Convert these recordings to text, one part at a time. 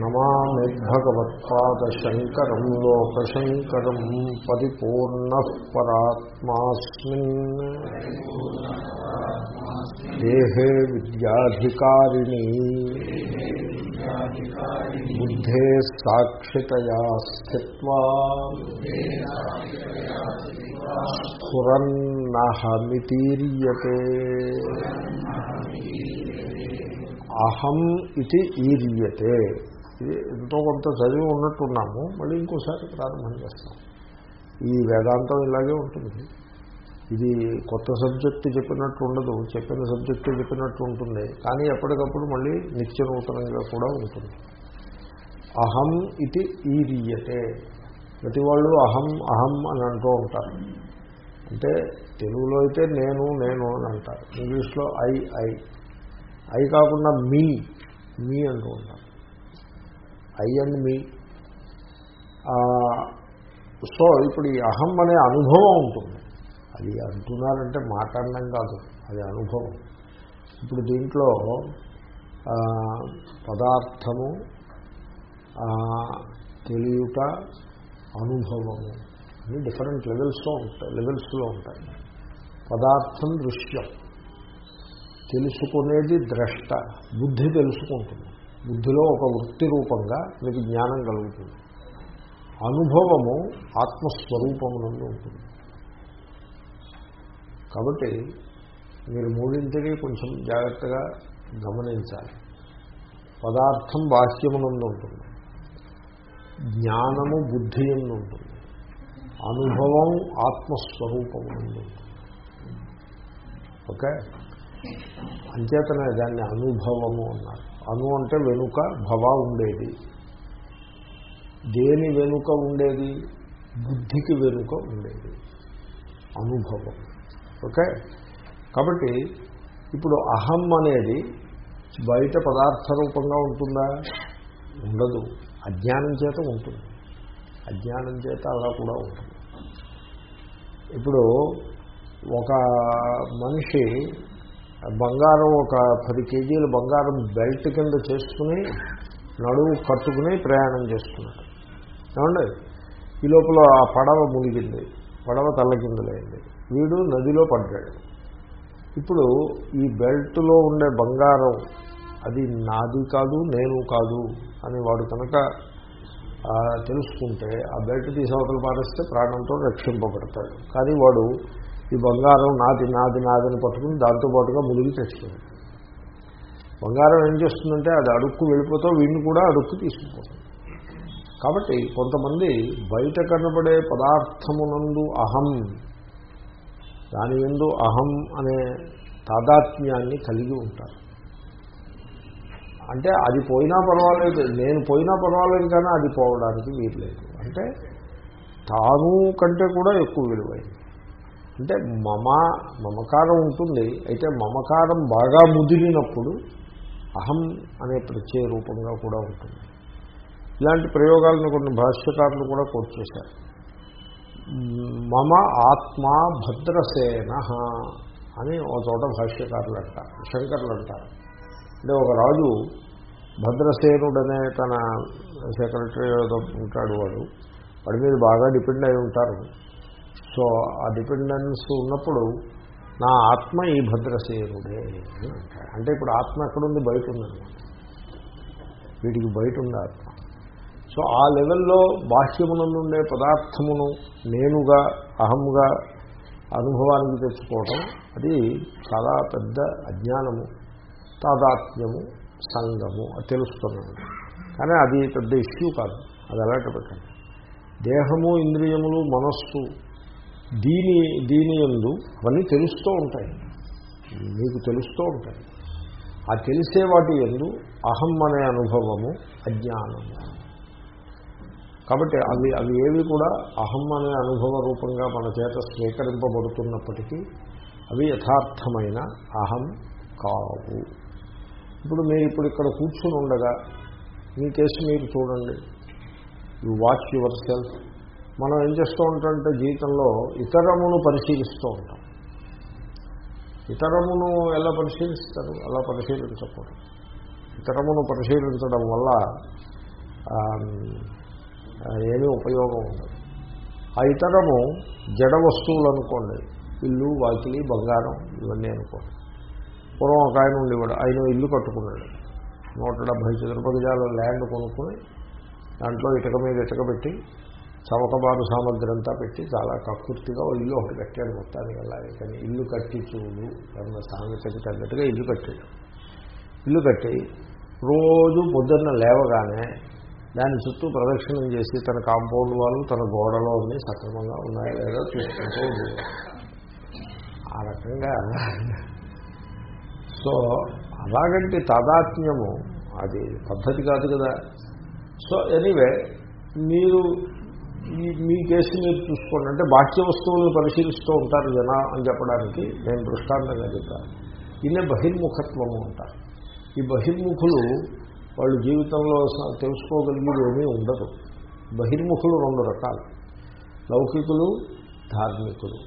नमामि भगवत्पादशङ्करं लोकशङ्करं परिपूर्णः परात्मास्मिन् देहे विद्याधिकारिणी बुद्धे साक्षितया स्थित्वा स्फुरन्नहमितीर्यते। అహం ఇది ఈర్యతే. ఇది ఎంతో కొంత చదివి ఉన్నట్టున్నాము మళ్ళీ ఇంకోసారి ప్రారంభం చేస్తాం. ఈ వేదాంతం ఇలాగే ఉంటుంది. ఇది కొత్త సబ్జెక్టు చెప్పినట్టు ఉండదు చెప్పిన సబ్జెక్టు చెప్పినట్టు ఉంటుంది కానీ ఎప్పటికప్పుడు మళ్ళీ నిత్య నూతనంగా కూడా ఉంటుంది. అహం ఇది ఈరియతే. ప్రతి వాళ్ళు అహం అహం అని అంటూ ఉంటారు. అంటే తెలుగులో అయితే నేను నేను అని అంటారు. ఇంగ్లీష్లో ఐ ఐ. అవి కాకుండా మీ మీ అంటూ ఉంటారు. I and me. సో ఇప్పుడు ఈ అహం అనే అనుభవం ఉంటుంది. అది అంటున్నారంటే మాట్లాడడం కాదు అది అనుభవం. ఇప్పుడు దీంట్లో పదార్థము తెలియట అనుభవము అన్ని డిఫరెంట్ లెవెల్స్లో ఉంటాయి లెవెల్స్లో ఉంటాయి. పదార్థం దృశ్యం. తెలుసుకునేది ద్రష్ట. బుద్ధి తెలుసుకుంటుంది. బుద్ధిలో ఒక వృత్తి రూపంగా మీకు జ్ఞానం కలుగుతుంది. అనుభవము ఆత్మస్వరూపమునందు ఉంటుంది. కాబట్టి మీరు మూడింటిని కొంచెం జాగ్రత్తగా గమనించాలి. పదార్థం బాహ్యమునందు ఉంటుంది. జ్ఞానము బుద్ధి ఎందు ఉంటుంది. అనుభవం ఆత్మస్వరూపమునందు ఉంటుంది. ఓకే? అంచేతనే దాన్ని అనుభవము అన్నారు. అను అంటే వెనుక భవ ఉండేది. దేని వెనుక ఉండేది? బుద్ధికి వెనుక ఉండేది. అనుభవం. ఓకే? కాబట్టి ఇప్పుడు అహం అనేది బయట పదార్థ రూపంగా ఉంటుందా? ఉండదు. అజ్ఞానం చేత ఉంటుంది. అజ్ఞానం చేత అలా కూడా ఉంటుంది. ఇప్పుడు ఒక మనిషి బంగారం ఒక పది కేజీల బంగారం బెల్ట్ కింద చేసుకుని నడువు కట్టుకుని ప్రయాణం చేస్తున్నాడు ఏమండి? ఈ లోపల ఆ పడవ మునిగింది. పడవ తల్లకిందులైంది వీడు నదిలో పడ్డాడు. ఇప్పుడు ఈ బెల్ట్లో ఉండే బంగారం అది నాది కాదు నేను కాదు అని వాడు కనుక తెలుసుకుంటే ఆ బెల్ట్ తీసవతలు అవతల పారేస్తే ప్రాణంతో రక్షింపబడతాడు. కానీ వాడు ఈ బంగారం నాది నాది నాదని పట్టుకుని దాంతోపాటుగా మునిగి తెచ్చుకుంది బంగారం ఏం చేస్తుందంటే అది అడుక్కు వెళ్ళిపోతావు వీడిని కూడా అడుక్కు తీసుకుపోతుంది కాబట్టి కొంతమంది బయట కనబడే పదార్థమునందు అహం దాని ఎందు అహం అనే తాదాత్మ్యాన్ని కలిగి ఉంటారు. అంటే అది పోయినా పర్వాలేదు నేను పోయినా పర్వాలేదు కానీ అది పోవడానికి వీల్లేదు. అంటే తాను కంటే కూడా ఎక్కువ విలువైంది. అంటే మమ మమకారం ఉంటుంది. అయితే మమకారం బాగా ముదిరినప్పుడు అహం అనే ప్రత్యయ రూపంగా కూడా ఉంటుంది. ఇలాంటి ప్రయోగాలను కొన్ని భాష్యకారులు కూడా కోర్టు చేశారు. మమ ఆత్మా భద్రసేన అని ఒక చోట భాష్యకారులు అంటారు శంకర్లు అంటారు. అంటే ఒక రాజు భద్రసేనుడనే తన సెక్రటరీ ఉంటాడు వాడు. వాడి మీద బాగా డిపెండ్ అయి ఉంటారు. సో ఆ డిపెండెన్స్ ఉన్నప్పుడు నా ఆత్మ ఈ భద్రసేనుడే అని అంటాడు. అంటే ఇప్పుడు ఆత్మ ఎక్కడుంది? బయట ఉందన్నమాట వీటికి బయట ఉంది ఆత్మ సో ఆ లెవెల్లో బాహ్యమునందుండే పదార్థమును నేనుగా అహముగా అనుభవానికి తెచ్చుకోవడం అది చాలా పెద్ద అజ్ఞానము తాదాత్మ్యము సంగము అది తెలుస్తున్నాను కానీ అది పెద్ద ఇష్యూ కాదు. అది అలాంటి పెట్టండి. దేహము ఇంద్రియములు మనస్సు దీని దీని ఎందు అవన్నీ తెలుస్తూ ఉంటాయి. మీకు తెలుస్తూ ఉంటాయి. ఆ తెలిసే వాటి ఎందు అహం అనే అనుభవము అజ్ఞానము కాబట్టి అవి అవి ఏవి కూడా అహం అనే అనుభవ రూపంగా మన చేత స్వీకరింపబడుతున్నప్పటికీ అవి యథార్థమైన అహం కావు. ఇప్పుడు మీరు ఇప్పుడు ఇక్కడ కూర్చుని ఉండగా మీ కేసు మీరు చూడండి. యు వాచ్ యువర్ సెల్ఫ్ మనం ఏం చేస్తూ ఉంటామంటే జీవితంలో ఇతరమును పరిశీలిస్తూ ఉంటాం. ఇతరమును ఎలా పరిశీలిస్తారు? అలా పరిశీలించకూడదు. ఇతరమును పరిశీలించడం వల్ల ఏమీ ఉపయోగం ఉండదు. ఆ ఇతరము జడ వస్తువులు అనుకోండి. ఇల్లు వాకిలి బంగారం ఇవన్నీ అనుకోండి. పూర్వం ఒక ఆయన ఉండేవాడు. ఆయన ఇల్లు కట్టుకున్నాడు. నూట డెబ్భై చదురపు ల్యాండ్ కొనుక్కుని దాంట్లో ఇటుక మీద ఇటుక పెట్టి చవకబారు సామగ్రి అంతా పెట్టి చాలా కక్కుర్తిగా ఇల్లు ఒకటి కట్టాడు మొత్తానికి అలాగే. కానీ ఇల్లు కట్టి చూడు అన్న సాంగతికి తగ్గట్టుగా ఇల్లు కట్టాడు. ఇల్లు కట్టి రోజు పొద్దున్న లేవగానే దాని చుట్టూ ప్రదక్షిణం చేసి తన కాంపౌండ్ వాళ్ళు తన గోడలో అన్నీ సక్రమంగా ఉన్నాయో లేదో చూసుకుంటూ ఆ రకంగా. సో అలాగంటే తాదాత్మ్యము అది పద్ధతి కాదు కదా. సో ఎనీవే మీరు ఈ మీ కేసు మీరు చూసుకోండి. అంటే బాహ్య వస్తువులను పరిశీలిస్తూ ఉంటారు జన అని చెప్పడానికి నేను దృష్టాంతంగా చెప్పాను. దీన్నే బహిర్ముఖత్వము అంటారు. ఈ బహిర్ముఖులు వాళ్ళు జీవితంలో తెలుసుకోగలిగేది ఏమీ ఉండదు. బహిర్ముఖులు రెండు రకాలు. లౌకికులు ధార్మికులు.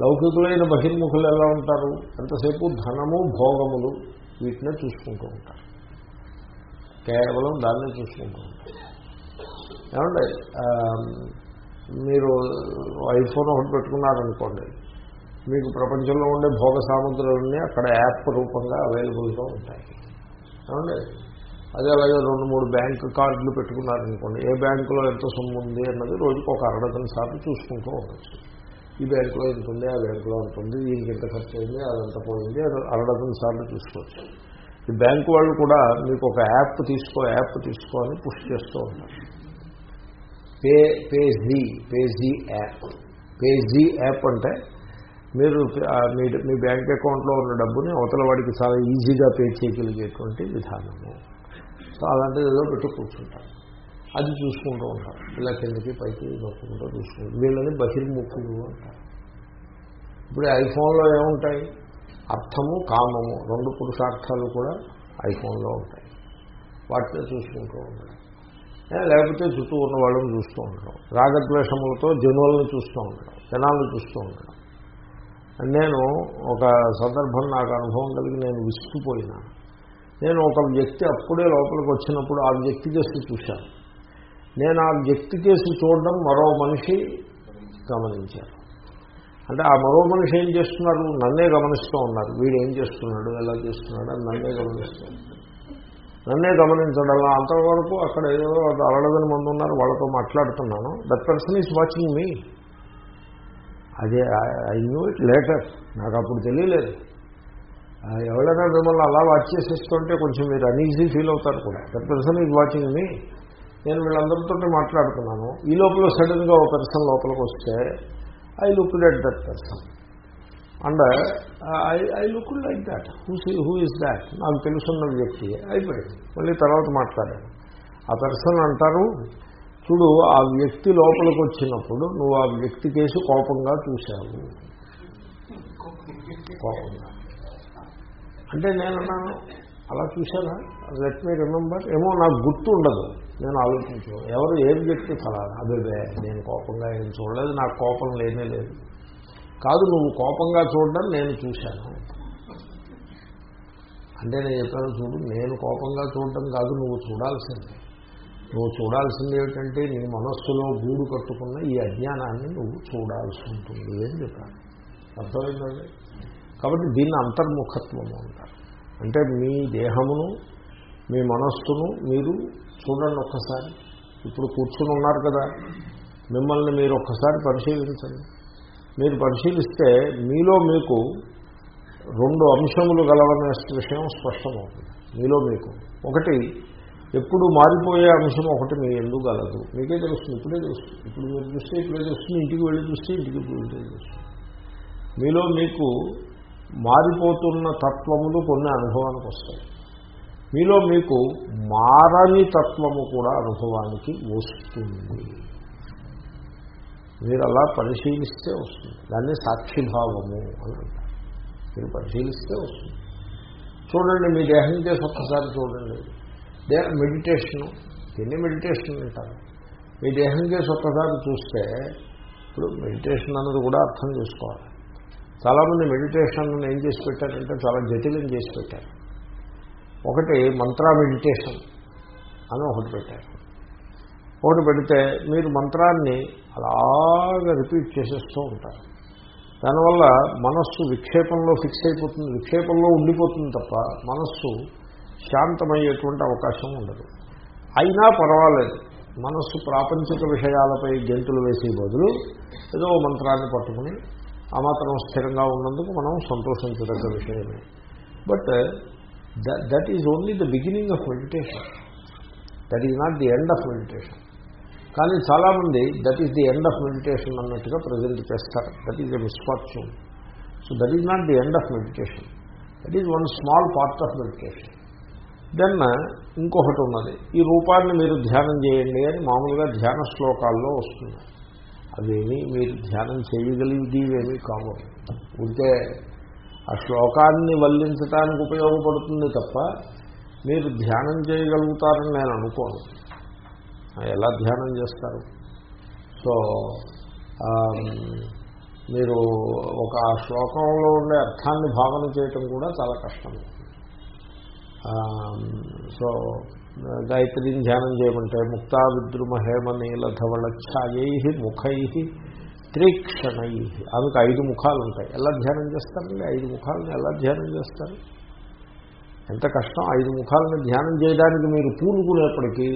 లౌకికులైన బహిర్ముఖులు ఎలా ఉంటారు? ఎంతసేపు ధనము భోగములు వీటినే చూసుకుంటూ ఉంటారు. కేవలం దాన్నే చూసుకుంటూ ఉంటారు. ఏమండి? మీరు ఐఫోన్ ఒకటి పెట్టుకున్నారనుకోండి మీకు ప్రపంచంలో ఉండే భోగ సామగ్రులన్నీ అక్కడ యాప్ రూపంగా అవైలబుల్గా ఉంటాయి. ఏమండి? అదే అలాగే రెండు మూడు బ్యాంకు కార్డులు పెట్టుకున్నారనుకోండి ఏ బ్యాంకులో ఎంత సొమ్ము ఉంది అన్నది రోజుకు ఒక అరడజన్ సార్లు చూసుకుంటూ ఉండొచ్చు. ఈ బ్యాంకులో ఎంత ఉంది ఆ బ్యాంకులో ఎంత ఉంది దీనికి ఎంత ఖర్చు అయింది అదంత పోయింది అది అరడజన్ సార్లు చూసుకోవచ్చు. ఈ బ్యాంకు వాళ్ళు కూడా మీకు ఒక యాప్ తీసుకో యాప్ తీసుకో అని పుష్ చేస్తూ ఉంటారు. Pay page page app. Page app అంటే మీరు మీ బ్యాంక్ అకౌంట్లో ఉన్న డబ్బుని అవతల వాడికి చాలా ఈజీగా పే చేయగలిగేటువంటి విధానము. సో అలాంటిది ఏదో పెట్టు కూర్చుంటారు. అది చూసుకుంటూ ఉంటారు. ఇలా కిందకి పైకి నొప్పుకుంటూ చూసుకుంటారు. వీళ్ళని బహిర్ముఖులు అంటారు. ఇప్పుడు ఐఫోన్లో ఏముంటాయి? అర్థము కామము రెండు పురుషార్థాలు కూడా ఐఫోన్లో ఉంటాయి. వాటిని చూసుకుంటూ ఉంటాయి లేకపోతే చుట్టూ ఉన్న వాళ్ళని చూస్తూ ఉండడం. రాగద్వేషములతో జనువులను చూస్తూ ఉండడం జనాలను చూస్తూ ఉండడం. నేను ఒక సందర్భం నాకు అనుభవం కలిగి నేను విసుకుపోయినా నేను ఒక వ్యక్తి అప్పుడే లోపలికి వచ్చినప్పుడు ఆ వ్యక్తి కేసు చూశాను. నేను ఆ వ్యక్తి కేసు చూడడం మరో మనిషి గమనించారు. అంటే ఆ మరో మనిషి ఏం చేస్తున్నారు? నన్నే గమనిస్తూ ఉన్నారు. వీడు ఏం చేస్తున్నాడు? ఎలా చేస్తున్నాడు? నన్నే గమనిస్తున్నాడు నన్నే గమనించడం. అంతవరకు అక్కడ ఏదో అరడదని మంది ఉన్నారు వాళ్ళతో మాట్లాడుతున్నాను. That person is watching me అదే ఐ న్యూ ఇట్ లేటర్ నాకు అప్పుడు తెలియలేదు. ఎవరైనా మిమ్మల్ని అలా వాచ్ చేసేస్తుంటే కొంచెం మీరు అన్ఈజీ ఫీల్ అవుతారు కూడా. That person is watching me నేను వీళ్ళందరితో మాట్లాడుతున్నాను. ఈ లోపల సడన్గా ఒక పర్సన్ లోపలికి వస్తే I look at that person and I I look like that who who is that నాకు తెలుసున్న వ్యక్తి. అయిపోయింది. మళ్ళీ తర్వాత మాట్లాడాను. ఆ పర్సన్ అంటారు చూడు ఆ వ్యక్తి లోపలికి వచ్చినప్పుడు నువ్వు ఆ వ్యక్తి కేసు కోపంగా చూశావు. కోపంగా. అంటే నేను అన్నాను అలా చూశానా? లెట్ మీ రిమెంబర్ ఏమో నాకు గుర్తు ఉండదు. నేను ఆలోచించు ఎవరు ఏం వ్యక్తి ఫలానా అదే నేను కోపంగా ఏం చూడలేదు నాకు కోపం లేనే లేదు. కాదు నువ్వు కోపంగా చూడడం నేను చూశాను. అంటే నేను చెప్పాను చూడు నేను కోపంగా చూడటం కాదు నువ్వు చూడాల్సింది. నువ్వు చూడాల్సింది ఏమిటంటే నీ మనస్సులో గూడు కట్టుకున్న ఈ అజ్ఞానాన్ని నువ్వు చూడాల్సి ఉంటుంది అని చెప్పాను. అర్థమైందండి? కాబట్టి దీన్ని అంతర్ముఖత్వము అంటారు. అంటే మీ దేహమును మీ మనస్సును మీరు చూడండి ఒక్కసారి. ఇప్పుడు కూర్చుని ఉన్నారు కదా మిమ్మల్ని మీరు ఒక్కసారి పరిశీలించండి. మీరు పరిశీలిస్తే మీలో మీకు రెండు అంశములు గలవనే విషయం స్పష్టమవుతుంది. మీలో మీకు. ఒకటి ఎప్పుడు మారిపోయే అంశం ఒకటి మీ ఎందుకు గలదు. మీకే తెలుస్తుంది ఇప్పుడే తెలుస్తుంది. ఇప్పుడు మీరు చూస్తే ఇప్పుడే తెలుస్తుంది ఇంటికి వెళ్ళి చూస్తే ఇంటికి వెళ్ళి తెలుస్తుంది. మీలో మీకు మారిపోతున్న తత్వములు కొన్ని అనుభవానికి వస్తాయి. మీలో మీకు మారని తత్వము కూడా అనుభవానికి వస్తుంది. మీరు అలా పరిశీలిస్తే వస్తుంది. దాన్ని సాక్షిభావము అని అంటారు. మీరు పరిశీలిస్తే వస్తుంది. చూడండి మీ దేహం చేసి ఒక్కసారి చూడండి. దే మెడిటేషను దీన్ని మెడిటేషన్ అంటారు. మీ దేహం చేసి ఒక్కసారి చూస్తే ఇప్పుడు మెడిటేషన్ అన్నది కూడా అర్థం చేసుకోవాలి. చాలామంది మెడిటేషన్ ఏం చేసి పెట్టారంటే చాలా జటిలం చేసి పెట్టారు. ఒకటి మంత్ర మెడిటేషన్ అని ఒకటి పెట్టారు. ఒకటి పెడితే మీరు మంత్రాన్ని అలాగా రిపీట్ చేసేస్తూ ఉంటారు. దానివల్ల మనస్సు విక్షేపంలో ఫిక్స్ అయిపోతుంది విక్షేపంలో ఉండిపోతుంది తప్ప మనస్సు శాంతమయ్యేటువంటి అవకాశం ఉండదు. అయినా పర్వాలేదు. మనస్సు ప్రాపంచిక విషయాలపై గెంతులు వేసే బదులు ఏదో మంత్రాన్ని పట్టుకుని ఆ మాత్రం స్థిరంగా ఉన్నందుకు మనం సంతోషించదగ్గ విషయమే. But that is only the beginning of meditation. That is not the end of meditation. కానీ చాలామంది that is the end of meditation అన్నట్టుగా ప్రజెంట్ చేస్తారు. That is a misfortune so that is not the end of meditation that is one small part of meditation then ఇంకొకటి ఉన్నది. ఈ రూపాన్ని మీరు ధ్యానం చేయండి అని మామూలుగా ధ్యాన శ్లోకాల్లో వస్తుంది. అవేమీ మీరు ధ్యానం చేయగలిగేవేమీ కావు ఉంటే ఆ శ్లోకాన్ని వల్లించడానికి ఉపయోగపడుతుంది తప్ప మీరు ధ్యానం చేయగలుగుతారని నేను అనుకోను. ఎలా ధ్యానం చేస్తారు? సో మీరు ఒక శ్లోకంలో ఉండే అర్థాన్ని భావన చేయటం కూడా చాలా కష్టం. సో గాయత్రిని ధ్యానం చేయమంటే ముక్తా విద్రుమ హేమ నీల ధవళ ఛాయై ముఖై త్రీక్షణై ఆమెకు ఐదు ముఖాలు ఉంటాయి ఎలా ధ్యానం చేస్తారండి? ఐదు ముఖాలను ఎలా ధ్యానం చేస్తారు? ఎంత కష్టం? ఐదు ముఖాలను ధ్యానం చేయడానికి మీరు పూనుకునేప్పటికీ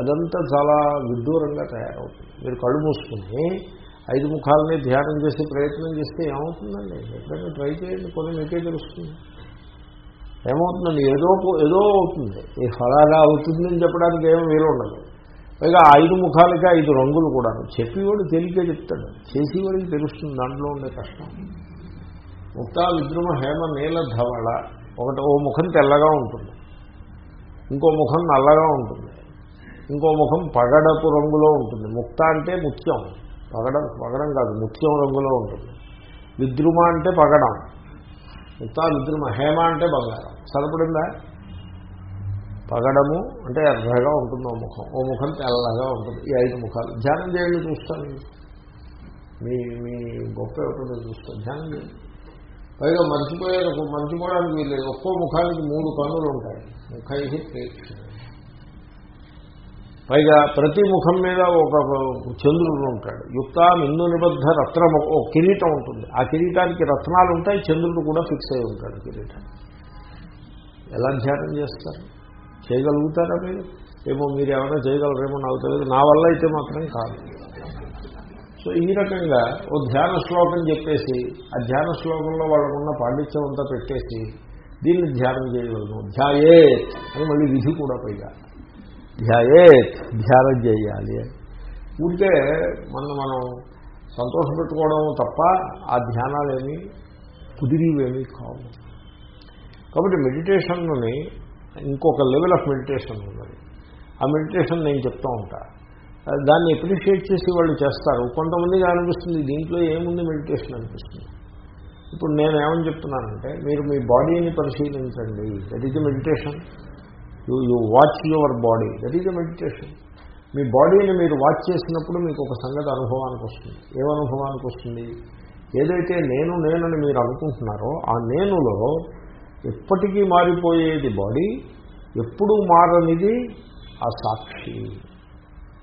అదంతా చాలా విడ్డూరంగా తయారవుతుంది. మీరు కళ్ళు మూసుకుని ఐదు ముఖాలని ధ్యానం చేసి ప్రయత్నం చేస్తే ఏమవుతుందండి? ఎప్పుడైనా ట్రై చేయండి కొన్ని మీకే తెలుస్తుంది. ఏమవుతుందండి? ఏదో ఏదో అవుతుంది. ఈ ఫలాగా అవుతుందని చెప్పడానికి ఏమో వీలు ఉండదు. పైగా ఐదు ముఖాలకి ఐదు రంగులు కూడా చెప్పేవాడు తెలికే చెప్తాడు. చేసేవాడికి తెలుస్తుంది. దాంట్లో ఉండే కష్టం. ముక్తా విద్రుమ హేమ నీల ధవళ. ఒకటి ఓ ముఖం తెల్లగా ఉంటుంది. ఇంకో ముఖం నల్లగా ఉంటుంది. ఇంకో ముఖం పగడపు రంగులో ఉంటుంది. ముక్త అంటే ముత్యం. పగడం పగడం కాదు ముత్యం రంగులో ఉంటుంది. విద్రుమ అంటే పగడం. ముక్త విద్రుమ హేమ అంటే బంగారం. సరిపడిందా? పగడము అంటే ఎర్రగా ఉంటుంది ఓ ముఖం. ఓ ముఖం తెల్లగా ఉంటుంది. ఈ ఐదు ముఖాలు. ధ్యానం చేయండి చూస్తాను. మీ మీ గొప్ప ఏమిటో చూస్తాను. ధ్యానం చేయండి. పైగా మర్చిపోయే మర్చిపోవడానికి వీళ్ళు ఒక్కో ముఖానికి మూడు కన్నులు ఉంటాయి. ముఖై ప్రేక్షణ పైగా ప్రతి ముఖం మీద ఒక చంద్రుడు ఉంటాడు. యుక్త మిన్ను నిబద్ధ రత్నం ఒక కిరీటం ఉంటుంది. ఆ కిరీటానికి రత్నాలు ఉంటాయి చంద్రుడు కూడా ఫిక్స్ అయి ఉంటాడు కిరీటం ఎలా ధ్యానం చేస్తారు? చేయగలుగుతారా మీరు? ఏమో మీరు ఏమైనా చేయగలరేమో నాకు తెలియదు. నా వల్ల అయితే మాత్రం కాదు. సో ఈ రకంగా ఓ ధ్యాన శ్లోకం చెప్పేసి ఆ ధ్యాన శ్లోకంలో వాళ్ళకున్న పాండిత్యం అంతా పెట్టేసి దీన్ని ధ్యానం చేయగలను. ధ్యాయే అని మళ్ళీ విధి కూడా పైగా. ధ్యాయేత్ ధ్యానం చేయాలి ఉంటే మనం మనం సంతోషపెట్టుకోవడం తప్ప ఆ ధ్యానాలేమి కుదిరివేమీ కావు. కాబట్టి మెడిటేషన్ని ఇంకొక లెవెల్ ఆఫ్ మెడిటేషన్ ఉన్నది. ఆ మెడిటేషన్ నేను చెప్తూ ఉంటా. దాన్ని అప్రిషియేట్ చేసి వాళ్ళు చేస్తారు. కొంతమందిగా అనిపిస్తుంది దీంట్లో ఏముంది మెడిటేషన్ అనిపిస్తుంది. ఇప్పుడు నేను ఏమని చెప్తున్నానంటే మీరు మీ బాడీని పరిశీలించండి. That is meditation you you watch your body. That is a meditation మీ బాడీని మీరు వాచ్ చేసినప్పుడు మీకు ఒక సంగతి అనుభవానికి వస్తుంది. ఏమనుభవానికి వస్తుంది? ఏదైతే నేను నేనని మీరు అనుకుంటున్నారో ఆ నేనులో ఎప్పటికీ మారిపోయేది బాడీ ఎప్పుడూ మారనిది ఆ సాక్షి.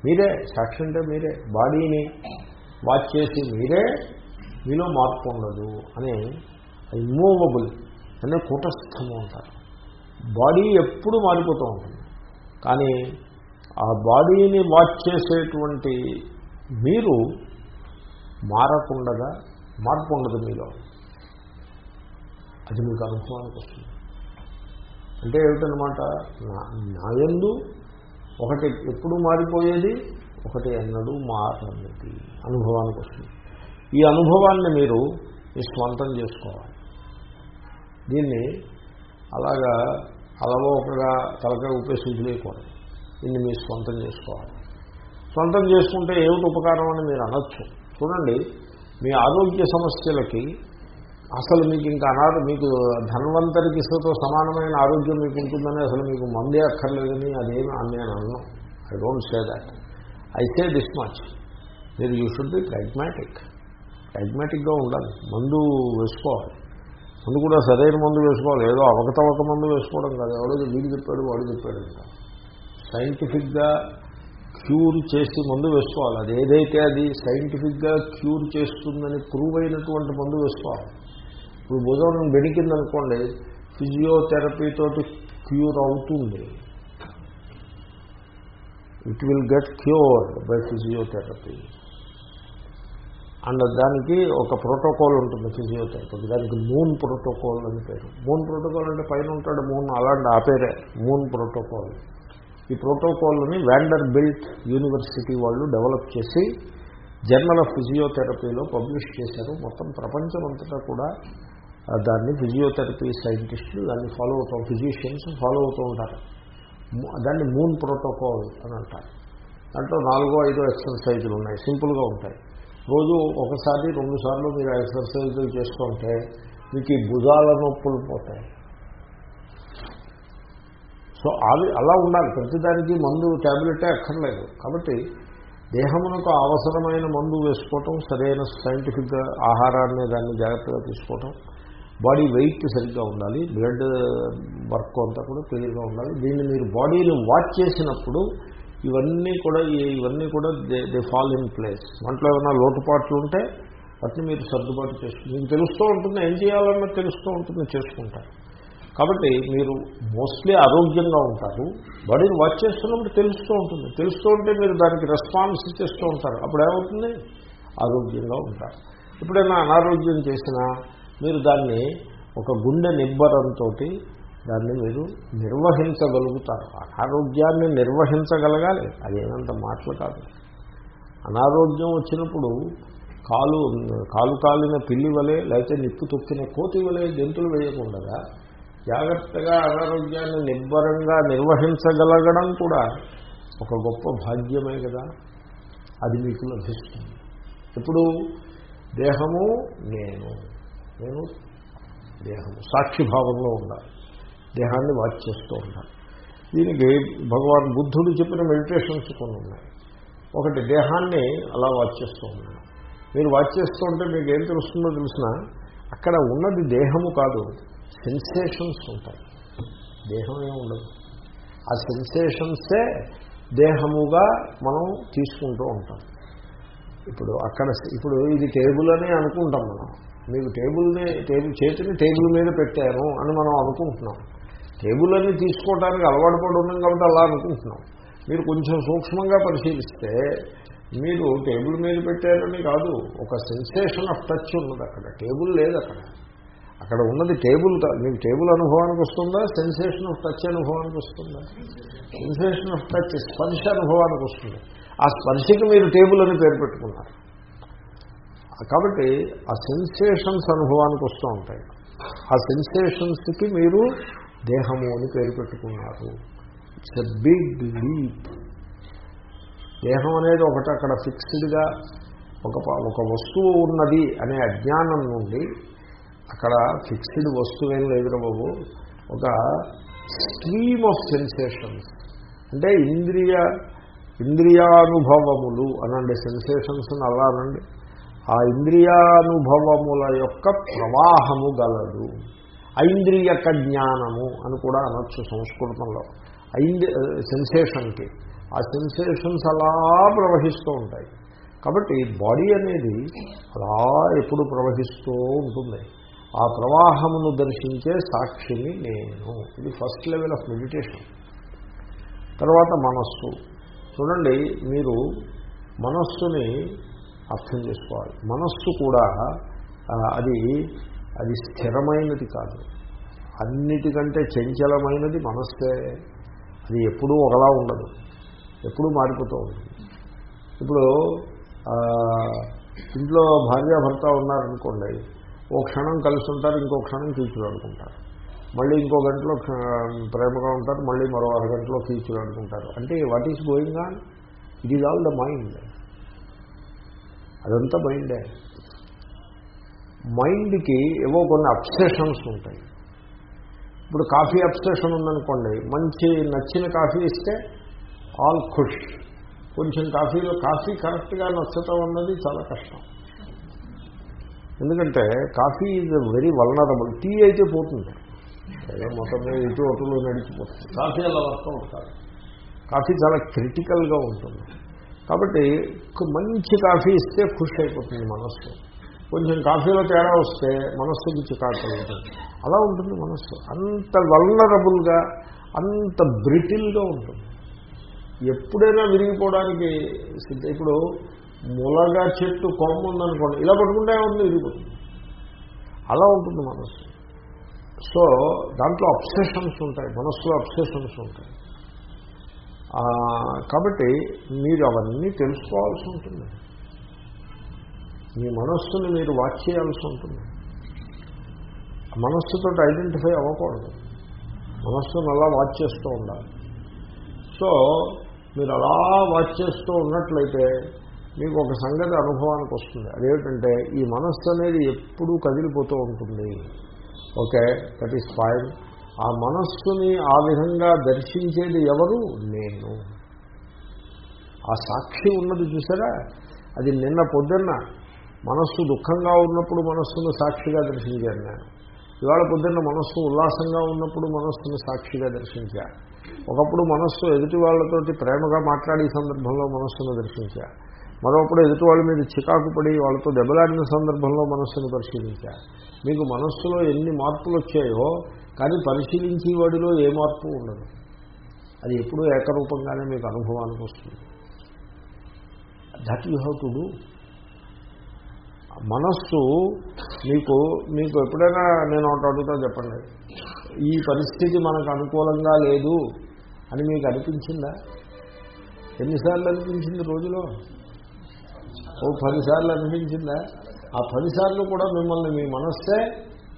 మీరే సాక్షి అంటే మీరే. బాడీని వాచ్ చేసి మీరే మీలో మార్పు ఉండదు అనే ఇమ్మూవబుల్ అనే కూటస్థము అంటారు. బాడీ ఎప్పుడు మారిపోతూ ఉంటుంది. కానీ ఆ బాడీని వాచ్ చేసేటువంటి మీరు మారకుండగా మార్పు ఉండదు మీలో. అది మీకు అనుభవానికి వస్తుంది. అంటే ఏమిటనమాట నాయందు ఒకటి ఎప్పుడు మారిపోయేది? ఒకటి ఎన్నడూ మారనిది. అనుభవానికి వస్తుంది. ఈ అనుభవాన్ని మీరు స్వంతం చేసుకోవాలి. దీన్ని అలాగా అలవోకగా తలకాయ ఊపే సూచలేయకూడదు దీన్ని మీరు స్వంతం చేసుకోవాలి. స్వంతం చేసుకుంటే ఏమిటి ఉపకారం అని మీరు అనొచ్చు. చూడండి మీ ఆరోగ్య సమస్యలకి అసలు మీకు ఇంకా అనారు మీకు ధన్వంతరికిస్తతో సమానమైన ఆరోగ్యం మీకు ఉంటుందని అసలు మీకు మందే అక్కర్లేదని అదేమి నేను అన్నాను I don't say that I say this much మీరు యూ షుడ్ బి ప్రాగ్మాటిక్ ప్రాగ్మాటిక్గా ఉండాలి. మందు వేసుకోవాలి. ముందు కూడా సరైన మందు వేసుకోవాలి. ఏదో అవకతవక మందు వేసుకోవడం కాదు. ఎవరో వీడు చెప్పాడు వాడు చెప్పాడు అంట సైంటిఫిక్గా క్యూర్ చేసి మందు వేసుకోవాలి. అది ఏదైతే అది సైంటిఫిక్గా క్యూర్ చేస్తుందని ప్రూవ్ అయినటువంటి మందు వేసుకోవాలి. ఇప్పుడు భుజం బెణికిందనుకోండి ఫిజియోథెరపీ తోటి క్యూర్ అవుతుంది. It will get cured by physiotherapy and దానికి ఒక ప్రోటోకాల్ ఉంటుంది ఫిజియోథెరపీ. దానికి మూన్ ప్రోటోకాల్ అని పేరు. మూన్ ప్రోటోకాల్ అంటే పైన ఉంటాడు మూన్ అలాంటి ఆ పేరే. Moon protocol. ఈ ప్రోటోకాల్ని వ్యాండర్ బిల్ట్ యూనివర్సిటీ వాళ్ళు డెవలప్ చేసి జర్నల్ ఆఫ్ ఫిజియోథెరపీలో పబ్లిష్ చేశారు. మొత్తం ప్రపంచం అంతటా కూడా దాన్ని ఫిజియోథెరపీ సైంటిస్టులు దాన్ని ఫాలో అవుతాం ఫిజిషియన్స్ ఫాలో అవుతూ ఉంటారు. దాన్ని మూన్ ప్రోటోకాల్ అని అంటారు. దాంట్లో నాలుగో ఐదో ఎక్సర్సైజులు ఉన్నాయి. సింపుల్గా ఉంటాయి. రోజు ఒకసారి రెండు సార్లు మీరు ఎక్సర్సైజులు చేసుకుంటే మీకు ఈ భుజాల నొప్పులు పోతాయి. సో అవి అలా ఉండాలి. ప్రతిదానికి మందు ట్యాబ్లెటే అక్కర్లేదు. కాబట్టి దేహమునకు అవసరమైన మందు వేసుకోవటం సరైన సైంటిఫిక్గా ఆహారాన్ని దాన్ని జాగ్రత్తగా తీసుకోవటం బాడీ వెయిట్ సరిగ్గా ఉండాలి బ్లడ్ వర్క్ అంతా కూడా క్లియర్గా ఉండాలి. దీన్ని మీరు బాడీని వాచ్ చేసినప్పుడు ఇవన్నీ కూడా ఇవన్నీ కూడా they they fall in place దాంట్లో ఏమైనా లోటుపాట్లు ఉంటే వాటిని మీరు సర్దుబాటు చేసుకుంటారు మీకు తెలుస్తూ ఉంటుంది ఏం చేయాలన్నా తెలుస్తూ ఉంటుంది చేసుకుంటారు. కాబట్టి మీరు మోస్ట్లీ ఆరోగ్యంగా ఉంటారు. బాడీని వాచ్ చేస్తున్నప్పుడు తెలుస్తూ ఉంటుంది. తెలుస్తూ ఉంటే మీరు దానికి రెస్పాన్స్ చేస్తూ ఉంటారు. అప్పుడు ఏమవుతుంది? ఆరోగ్యంగా ఉంటారు. ఎప్పుడైనా అనారోగ్యం చేసినా మీరు దాన్ని ఒక గుండె నిబ్బరంతో దాన్ని మీరు నిర్వహించగలుగుతారు. అనారోగ్యాన్ని నిర్వహించగలగాలి. అదేనంత మాటలు కాదు. అనారోగ్యం వచ్చినప్పుడు కాలు కాలు కాలిన పిల్లి వలె లేకపోతే నిప్పు తొక్కిన కోతి వలె గెంతులు వేయకుండా జాగ్రత్తగా అనారోగ్యాన్ని నిబ్బరంగా నిర్వహించగలగడం కూడా ఒక గొప్ప భాగ్యమే కదా. అది మీకు లభిస్తుంది. ఇప్పుడు దేహము నేను. నేను దేహము. సాక్షిభావంలో ఉండాలి. దేహాన్ని వాచ్ చేస్తూ ఉంటారు దీనికి భగవాన్ బుద్ధుడు చెప్పిన మెడిటేషన్స్ కొన్ని ఉన్నాయి. ఒకటి దేహాన్ని అలా వాచ్ చేస్తూ ఉన్నాను మీరు వాచ్ చేస్తూ ఉంటే మీకు ఏం తెలుస్తుందో తెలిసిన అక్కడ ఉన్నది దేహము కాదు సెన్సేషన్స్ ఉంటాయి. దేహం ఏమి ఉండదు. ఆ సెన్సేషన్సే దేహముగా మనం తీసుకుంటూ ఉంటాం. ఇప్పుడు అక్కడ ఇప్పుడు ఇది టేబుల్ అని అనుకుంటాం మనం. మీకు టేబుల్ని టేబుల్ చేతిని టేబుల్ మీద పెట్టాను అని మనం అనుకుంటున్నాం. టేబుల్ అని తీసుకోవడానికి అలవాటు పడి ఉన్నాం కాబట్టి అలా అనుకుంటున్నాం. మీరు కొంచెం సూక్ష్మంగా పరిశీలిస్తే మీరు టేబుల్ మీద పెట్టారని కాదు ఒక సెన్సేషన్ ఆఫ్ టచ్ ఉన్నది అక్కడ. టేబుల్ లేదు అక్కడ. అక్కడ ఉన్నది టేబుల్ కాదు మీకు టేబుల్ అనుభవానికి వస్తుందా? సెన్సేషన్ ఆఫ్ టచ్ అనుభవానికి వస్తుందా? సెన్సేషన్ ఆఫ్ టచ్ స్పర్శ అనుభవానికి వస్తుంది. ఆ స్పర్శకి మీరు టేబుల్ అని పేరు పెట్టుకున్నారు. కాబట్టి ఆ సెన్సేషన్స్ అనుభవానికి వస్తూ ఉంటాయి. ఆ సెన్సేషన్స్కి మీరు దేహము అని పేరు పెట్టుకున్నారు. ఇట్స్ ఎ బిగ్ లీప్ దేహం అనేది ఒకటి అక్కడ ఫిక్స్డ్గా ఒక ప- ఒక వస్తువు ఉన్నది అనే అజ్ఞానం నుండి అక్కడ ఫిక్స్డ్ వస్తువు ఏం లేదు బాబు. ఒక స్ట్రీమ్ ఆఫ్ సెన్సేషన్స్ అంటే ఇంద్రియ ఇంద్రియానుభవములు అనండి. సెన్సేషన్స్ అలా అనండి. ఆ ఇంద్రియానుభవముల యొక్క ప్రవాహము గలదు. ఐంద్రియక జ్ఞానము అని కూడా అనొచ్చు సంస్కృతంలో. ఐంద్రి సెన్సేషన్కి. ఆ సెన్సేషన్స్ అలా ప్రవహిస్తూ ఉంటాయి. కాబట్టి బాడీ అనేది అలా ఎప్పుడు ప్రవహిస్తూ ఉంటుంది. ఆ ప్రవాహమును దర్శించే సాక్షిని నేను. ఇది ఫస్ట్ లెవెల్ ఆఫ్ మెడిటేషన్. తర్వాత మనస్సు. చూడండి మీరు మనస్సుని అర్థం చేసుకోవాలి. మనస్సు కూడా అది అది స్థిరమైనది కాదు. అన్నిటికంటే చంచలమైనది మనస్సే. అది ఎప్పుడూ ఒకలా ఉండదు. ఎప్పుడూ మారిపోతూ ఉంటుంది ఇప్పుడు ఇంట్లో భార్యాభర్త ఉన్నారనుకోండి ఓ క్షణం కలిసి ఉంటారు ఇంకో క్షణం కీచులాడుకుంటారు. మళ్ళీ ఇంకో గంటలో ప్రేమగా ఉంటారు మళ్ళీ మరో అరగంటలో కీచులాడుకుంటారు. అంటే what is going on it is all the mind అదంతా మైండే మైండ్కి ఏవో కొన్ని అప్సెషన్స్ ఉంటాయి. ఇప్పుడు కాఫీ అప్సెషన్ ఉందనుకోండి మంచి నచ్చిన కాఫీ ఇస్తే ఆల్ ఖుష్. కొంచెం కాఫీలో కాఫీ కరెక్ట్గా నచ్చటం అన్నది చాలా కష్టం. ఎందుకంటే coffee is very vulnerable tea అయితే పోతుంది. అదే మొత్తం మీద ఇటు అటులో నడిచిపోతుంది. కాఫీ అలా వర్కౌట్ కాదు. కాఫీ చాలా క్రిటికల్గా ఉంటుంది. కాబట్టి మంచి కాఫీ ఇస్తే ఖుషి అయిపోతుంది మనస్సు. కొంచెం కాఫీలో తేడా వస్తే మనస్సుకి చికాకు ఉంటుంది అలా ఉంటుంది మనస్సు. అంత వల్లరబుల్గా అంత బ్రిటిల్గా ఉంటుంది. ఎప్పుడైనా విరిగిపోవడానికి సిద్ధ ఇప్పుడు ములగా చెట్టు కొమ్మ ఉందనుకోండి ఇలా పట్టుకుంటే ఉంది విరిగిపోతుంది. అలా ఉంటుంది మనస్సు. సో దాంట్లో అప్సెషన్స్ ఉంటాయి. మనస్సులో అప్సెషన్స్ ఉంటాయి. కాబట్టి మీరు అవన్నీ తెలుసుకోవాల్సి ఉంటుంది. మీ మనస్సుని మీరు వాచ్ చేయాల్సి ఉంటుంది. మనస్సుతో ఐడెంటిఫై అవ్వకూడదు. మనస్సును అలా వాచ్ చేస్తూ ఉండాలి. సో మీరు అలా వాచ్ చేస్తూ ఉన్నట్లయితే మీకు ఒక సంగతి అనుభవానికి వస్తుంది. అదేమిటంటే ఈ మనస్సు అనేది ఎప్పుడూ కదిలిపోతూ ఉంటుంది. ఓకే దట్ ఈస్ ఫైన్ ఆ మనస్సుని ఆ విధంగా దర్శించేది ఎవరు? నేను. ఆ సాక్షి ఉన్నది చూసారా? అది నిన్న పొద్దున్న మనస్సు దుఃఖంగా ఉన్నప్పుడు మనస్సును సాక్షిగా దర్శించాను నేను. ఇవాళ పొద్దున్న మనస్సు ఉల్లాసంగా ఉన్నప్పుడు మనస్సును సాక్షిగా దర్శించా ఒకప్పుడు మనస్సు ఎదుటి వాళ్ళతోటి ప్రేమగా మాట్లాడే సందర్భంలో మనస్సును దర్శించా మరొకప్పుడు ఎదుటి వాళ్ళ మీద చికాకు పడి వాళ్ళతో దెబ్బలాడిన సందర్భంలో మనస్సును పరిశీలించా మీకు మనస్సులో ఎన్ని మార్పులు వచ్చాయో కానీ పరిశీలించే వాడిలో ఏ మార్పు ఉండదు. అది ఎప్పుడూ ఏకరూపంగానే మీకు అనుభవానికి వస్తుంది. That you have to do మనస్సు మీకు మీకు ఎప్పుడైనా నేను ఒకటి అడుగుతా చెప్పండి. ఈ పరిస్థితి మనకు అనుకూలంగా లేదు అని మీకు అనిపించిందా? ఎన్నిసార్లు అనిపించింది రోజులో? ఓ పదిసార్లు అనిపించిందా? ఆ పదిసార్లు కూడా మిమ్మల్ని మీ మనస్సే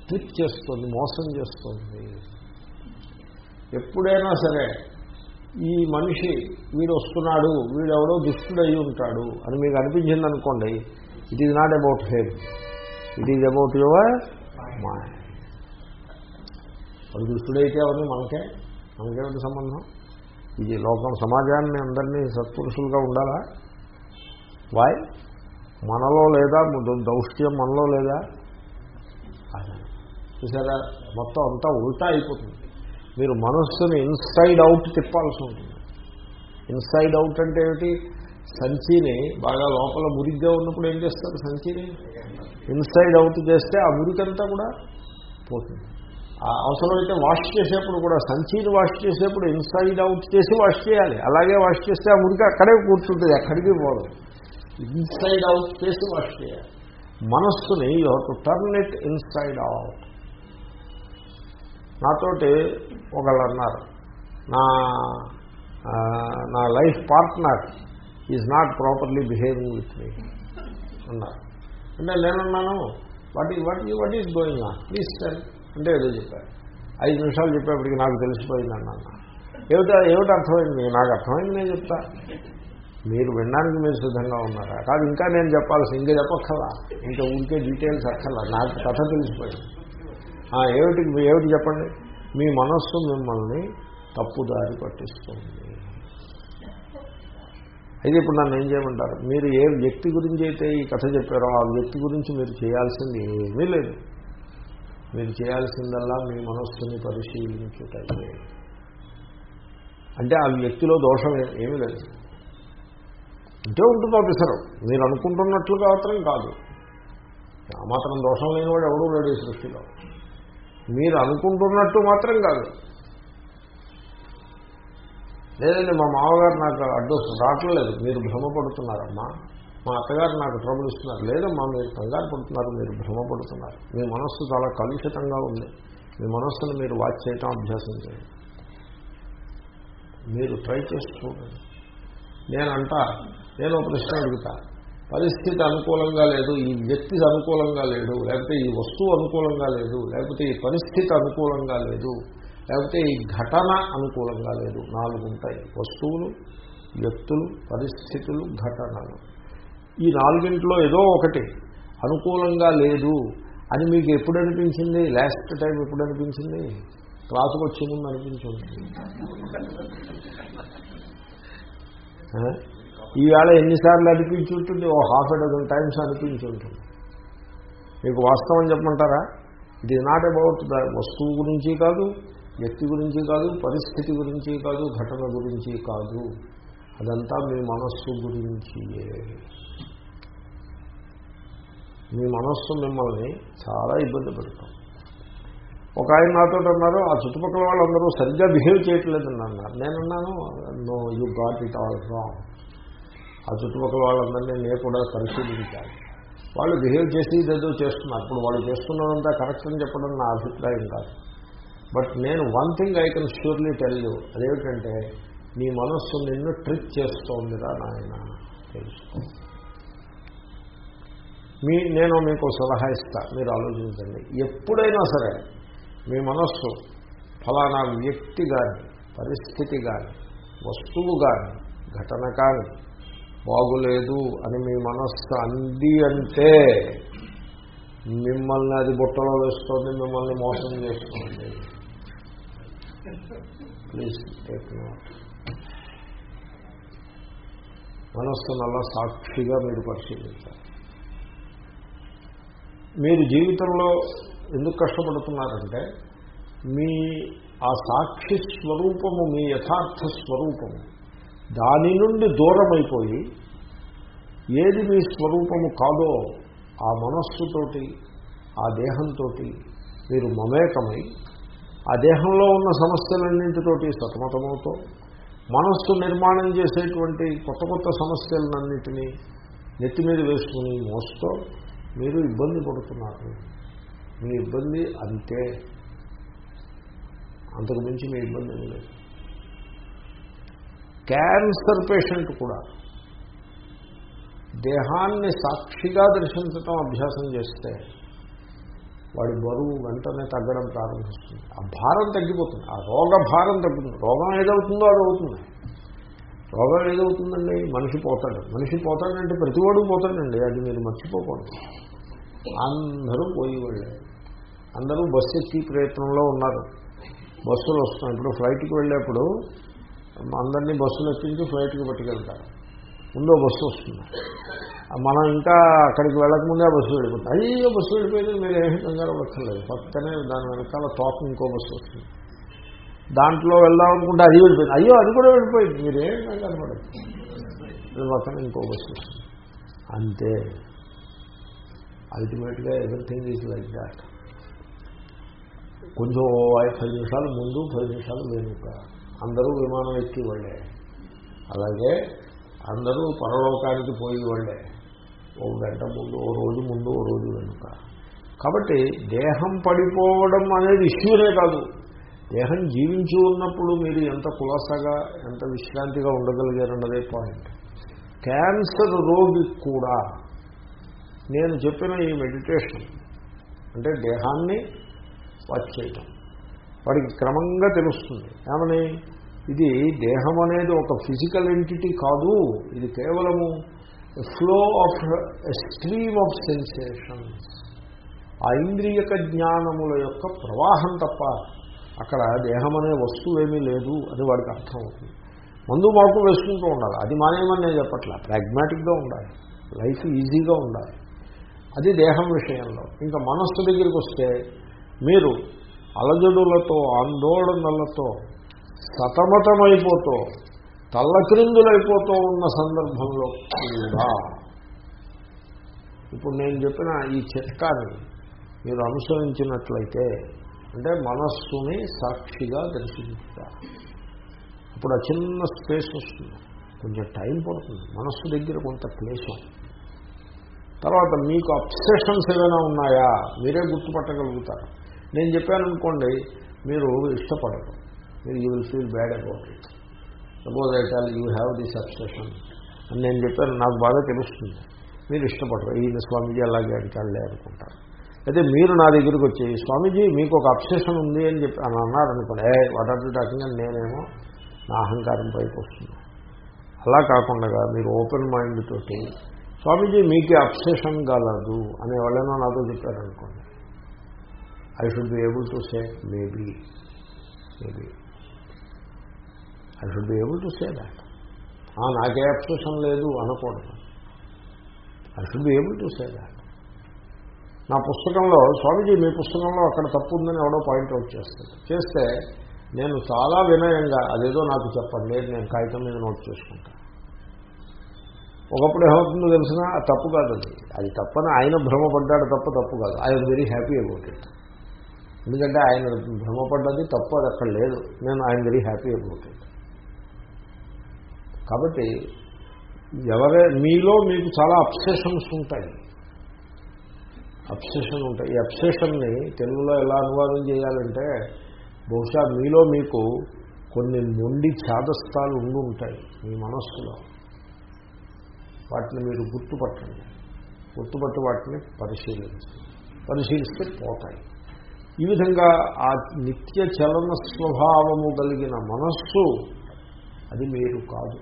ట్రిక్ చేస్తుంది మోసం చేస్తుంది. ఎప్పుడైనా సరే ఈ మనిషి వీడు వస్తున్నాడు వీడెవడో అయి ఉంటాడు అని మీకు అనిపించింది అనుకోండి it is not about head it is about your mind వాడు దుష్టుడైతే అవన్నీ మనకే మనకేమిటి సంబంధం? ఇది లోకం సమాజాన్ని అందరినీ సత్పురుషులుగా ఉండాలా? వాయ్ మనలో లేదా? దౌష్ట్యం మనలో లేదా? చూసారా? మొత్తం అంతా ఉల్టా అయిపోతుంది. మీరు మనస్సుని ఇన్సైడ్ అవుట్ తిప్పాల్సి ఉంటుంది. ఇన్సైడ్ అవుట్ అంటే ఏమిటి? సంచిని బాగా లోపల మురిగ్గా ఉన్నప్పుడు ఏం చేస్తారు సంచిని? ఇన్సైడ్ అవుట్ చేస్తే ఆ మురికంతా కూడా పోతుంది. ఆ అవసరమైతే వాష్ చేసేప్పుడు కూడా సంచిని వాష్ చేసేప్పుడు ఇన్సైడ్ అవుట్ చేసి వాష్ చేయాలి. అలాగే వాష్ చేస్తే ఆ మురికి అక్కడే కూర్చుంటుంది ఎక్కడికి పోదు. ఇన్సైడ్ అవుట్ చేసి వాష్ చేయాలి. మనస్సుని you to turn it inside out. నాతోటి ఒకళ్ళు అన్నారు నా నా life partner is not properly behaving with me అన్నారు. అంటే నేనున్నాను వాట్ ఈ what what is going on please tell అంటే ఏదో చెప్పారు. ఐదు నిమిషాలు చెప్పేప్పటికి నాకు తెలిసిపోయింది అన్నాను. ఏమిటా ఏమిటి అర్థమైంది? నాకు అర్థమైంది నేను చెప్తా. మీరు వినడానికి మీరు సిద్ధంగా ఉన్నారా? కాదు ఇంకా నేను చెప్పాల్సి ఇంకా చెప్పక్కర్లా. ఇంకా ఊరికే డీటెయిల్స్ అక్కర్లా. నాకు కథ తెలిసిపోయింది. ఏమిటి ఏమిటి చెప్పండి? మీ మనస్సు మిమ్మల్ని తప్పుదారి పట్టిస్తుంది. అయితే ఇప్పుడు నన్ను ఏం చేయమంటారు? మీరు ఏ వ్యక్తి గురించి అయితే ఈ కథ చెప్పారో ఆ వ్యక్తి గురించి మీరు చేయాల్సింది ఏమీ లేదు. మీరు చేయాల్సిందల్లా మీ మనస్సుని పరిశీలించుటయే అంటే ఆ వ్యక్తిలో దోషం ఏమీ లేదు. ఉంటే ఉంటుంది ఆఫీసరు. మీరు అనుకుంటున్నట్లు మాత్రం కాదు. ఆ మాత్రం దోషం లేనివాడు ఎవడూ లేడు ఈ సృష్టిలో. మీరు అనుకుంటున్నట్టు మాత్రం కాదు. లేదండి మా మామగారు నాకు అడ్డు రావట్లేదు. మీరు భ్రమపడుతున్నారమ్మా. మా అత్తగారు నాకు ట్రబుల్ ఇస్తున్నారు. లేదమ్మా మీరు కంగారు పడుతున్నారు మీరు భ్రమపడుతున్నారు. మీ మనస్సు చాలా కలుషితంగా ఉంది. మీ మనస్సును మీరు వాచ్ చేయటం అభ్యాసం చేయండి. మీరు ట్రై చేసి చూడండి. నేనంటా నేను ఒక ప్రశ్న అడుగుతా. పరిస్థితి అనుకూలంగా లేదు ఈ వ్యక్తి అనుకూలంగా లేడు లేకపోతే ఈ వస్తువు అనుకూలంగా లేదు లేకపోతే ఈ పరిస్థితి అనుకూలంగా లేదు లేకపోతే ఈ ఘటన అనుకూలంగా లేదు. నాలుగు ఉంటాయి వస్తువులు వ్యక్తులు పరిస్థితులు ఘటనలు. ఈ నాలుగింట్లో ఏదో ఒకటి అనుకూలంగా లేదు అని మీకు ఎప్పుడు అనిపించింది లాస్ట్ టైం ఎప్పుడు అనిపించింది క్లాసుకు వచ్చే ముందు అనిపించింది? ఈవేళ ఎన్నిసార్లు అనిపించి ఉంటుంది? ఓ హాఫ్ ఎ డజన్ టైమ్స్ అనిపించి ఉంటుంది. మీకు వాస్తవం చెప్పమంటారా? It is not about the వస్తువు గురించి కాదు. వ్యక్తి గురించి కాదు పరిస్థితి గురించి కాదు ఘటన గురించి కాదు. అదంతా మీ మనస్సు గురించియే మీ మనస్సు మిమ్మల్ని చాలా ఇబ్బంది పెడతాం. ఒక ఆయన నాతో అన్నారు ఆ చుట్టుపక్కల వాళ్ళందరూ సరిగ్గా బిహేవ్ చేయట్లేదని అన్నారు నేనున్నాను no you got it all wrong ఆ చుట్టుపక్కల వాళ్ళందరినీ నేను కూడా పరిశీలించాలి. వాళ్ళు బిహేవ్ చేసి ఇదేదో చేస్తున్నారు. ఇప్పుడు వాళ్ళు చేస్తున్నదంతా కరెక్ట్ అని చెప్పడం నా అభిప్రాయం కాదు. బట్ నేను one thing I can surely tell you అదేమిటంటే నీ మనస్సు నిన్ను ట్రిక్ చేస్తోందిరా నాయన తెలుసుకో. మీ నేను మీకు సలహా ఇస్తా మీరు ఆలోచించండి. ఎప్పుడైనా సరే మీ మనస్సు ఫలానా వ్యక్తి కానీ పరిస్థితి కానీ వస్తువు కానీ ఘటన కానీ బాగులేదు అని మీ మనస్సు అంది అంటే మిమ్మల్ని అది బుట్టలో వేస్తుంది మిమ్మల్ని మోసం చేస్తుంది. ప్లీజ్ టేక్ నోట్ మనస్సును సాక్షిగా మీరు పరిశీలించాలి. మీరు జీవితంలో ఎందుకు కష్టపడుతున్నారంటే మీ ఆ సాక్షి స్వరూపము మీ యథార్థ స్వరూపము దాని నుండి దూరమైపోయి ఏది మీ స్వరూపము కాదో ఆ మనస్సుతోటి ఆ దేహంతో మీరు మమేకమై ఆ దేహంలో ఉన్న సమస్యలన్నింటితోటి సతమతమవుతూ మనస్సు నిర్మాణం చేసేటువంటి కొత్త కొత్త సమస్యలన్నింటినీ నెత్తి మీద వేసుకుని మోస్తూ మీరు ఇబ్బంది పడుతున్నారు. మీ ఇబ్బంది అంతే. అంతకు మించి మీ ఇబ్బంది ఏమీ లేదు. క్యాన్సర్ పేషెంట్ కూడా దేహాన్ని సాక్షిగా దర్శించటం అభ్యాసం చేస్తే వాడి బరువు వెంటనే తగ్గడం ప్రారంభిస్తుంది. ఆ భారం తగ్గిపోతుంది. ఆ రోగ భారం తగ్గుతుంది. రోగం ఏదవుతుందో అది అవుతుంది. రోగం ఏదవుతుందండి? మనిషి పోతాడు. మనిషి పోతాడంటే ప్రతివాడు పోతాడండి. అది మీరు మర్చిపోకూడదు. అందరూ పోయేవాళ్ళే. అందరూ బస్సు ఎక్కి ప్రయత్నంలో ఉన్నారు. బస్సులు వస్తున్నాయి. ఇప్పుడు ఫ్లైట్కి వెళ్ళేప్పుడు అందరినీ బస్సులు ఎక్కించి ఫ్లైట్కి పట్టుకెళ్తారు. ముందో బస్సు వస్తుంది. మనం ఇంకా అక్కడికి వెళ్ళకముందే బస్సు వెళ్ళిపోతుంది అయ్యో బస్సు వెళ్ళిపోయింది మీరు ఏమి కంగారు పక్కర్లేదు పక్కనే దాని వెనకాల తోక ఇంకో బస్సు వస్తుంది దాంట్లో వెళ్దాం అనుకుంటే అది వెళ్ళిపోయింది. అయ్యో అది కూడా వెళ్ళిపోయింది. మీరు ఏం కంగారు పడదు పక్కన ఇంకో బస్సు వస్తుంది అంతే. అల్టిమేట్గా ఎవ్రీథింగ్ ఈజ్ లైక్ దాట్ కొంచెం పది నిమిషాలు ముందు పది నిమిషాలు వెనుక. అందరూ విమానం ఎక్కి వాళ్ళే. అలాగే అందరూ పరలోకానికి పోయి వాళ్ళే. ఓ గంట ముందు ఓ రోజు ముందు ఓ రోజు వెనుక. కాబట్టి దేహం పడిపోవడం అనేది ఇష్యూనే కాదు. దేహం జీవించి ఉన్నప్పుడు మీరు ఎంత కులాసగా ఎంత విశ్రాంతిగా ఉండగలిగారన్నదే పాయింట్. క్యాన్సర్ రోగి కూడా నేను చెప్పిన ఈ మెడిటేషన్ అంటే దేహాన్ని వాచ్ చేయటం. వాడికి క్రమంగా తెలుస్తుంది. ఏమని? ఇది దేహం అనేది ఒక ఫిజికల్ ఎంటిటీ కాదు. ఇది కేవలము flow of stream of sensations ఆ ఇంద్రియక జ్ఞానముల యొక్క ప్రవాహం తప్ప అక్కడ దేహం అనే వస్తువేమీ లేదు అని వాడికి అర్థం అవుతుంది. మాకు వేసుకుంటూ ఉండాలి. అది మానేమని నేను చెప్పట్లా. ప్రాగ్మాటిక్గా ఉండాలి. లైఫ్ ఈజీగా ఉండాలి. అది దేహం విషయంలో. ఇంకా మనస్సు దగ్గరికి వస్తే మీరు అలజడులతో ఆందోళనలతో సతమతమైపోతూ తల్లక్రిందులైపోతూ ఉన్న సందర్భంలో కూడా ఇప్పుడు నేను చెప్పిన ఈ చిట్కాని మీరు అనుసరించినట్లయితే అంటే మనస్సుని సాక్షిగా దర్శించుతారు. ఇప్పుడు ఆ చిన్న స్పేస్ వస్తుంది. కొంచెం టైం పడుతుంది. మనస్సు దగ్గర కొంత క్లేశం తర్వాత మీకు అప్సెషన్స్ ఏమైనా ఉన్నాయా? మీరే గుర్తుపట్టగలుగుతారు. నేను చెప్పాను అనుకోండి మీరు ఇష్టపడరు. మీరు you will feel bad about it suppose I tell you have this obsession అని నేను చెప్పాను నాకు బాగా తెలుస్తుంది. మీరు ఇష్టపడరు. ఈయన స్వామీజీ అలాగే అడిగాళ్ళే అనుకుంటారు. అయితే మీరు నా దగ్గరికి వచ్చి స్వామీజీ మీకు ఒక అప్సెషన్ ఉంది అని చెప్పి అని అన్నారు అనుకోండి ఏ వాట్ ఆర్ టాకింగ్ అని నేనేమో నా అహంకారం పైకి వస్తుంది. అలా కాకుండా మీరు ఓపెన్ మైండ్ తోటి స్వామీజీ మీకే అప్సెషన్ కలదు అనే వాళ్ళైనా నాతో చెప్పారనుకోండి. I should be able to say maybe maybe. I should be able to say that నాకే అప్సెషన్ లేదు అనకూడదు. I should be able to say that నా పుస్తకంలో స్వామీజీ మీ పుస్తకంలో అక్కడ తప్పు ఉందని ఎవడో పాయింట్అవుట్ చేస్తాడు. చేస్తే నేను చాలా వినయంగా అదేదో నాకు చెప్పండి లేదు నేను కాగితం మీద నోట్ చేసుకుంటాను ఒకప్పుడు ఏమవుతుందో తెలిసిన తప్పు కాదు అది. అది తప్పని ఆయన భ్రమపడ్డాడు తప్ప తప్పు కాదు. I'm very happy about it ఎందుకంటే ఆయన భ్రమపడ్డది తప్పు అది అక్కడ లేదు. నేను I'm very happy about it కాబట్టి ఎవరే మీలో మీకు చాలా అప్సెషన్స్ ఉంటాయి. అప్సెషన్ ఉంటాయి. ఈ అప్సెషన్ని తెలుగులో ఎలా అనువాదం చేయాలంటే బహుశా మీలో మీకు కొన్ని మొండి ఛాదస్థాలు ఉండి ఉంటాయి మీ మనస్సులో. వాటిని మీరు గుర్తుపట్టండి. గుర్తుపట్టి వాటిని పరిశీలించండి. పరిశీలిస్తే పోతాయి. ఈ విధంగా ఆ నిత్య చలన స్వభావము కలిగిన మనస్సు అది మీరు కాదు.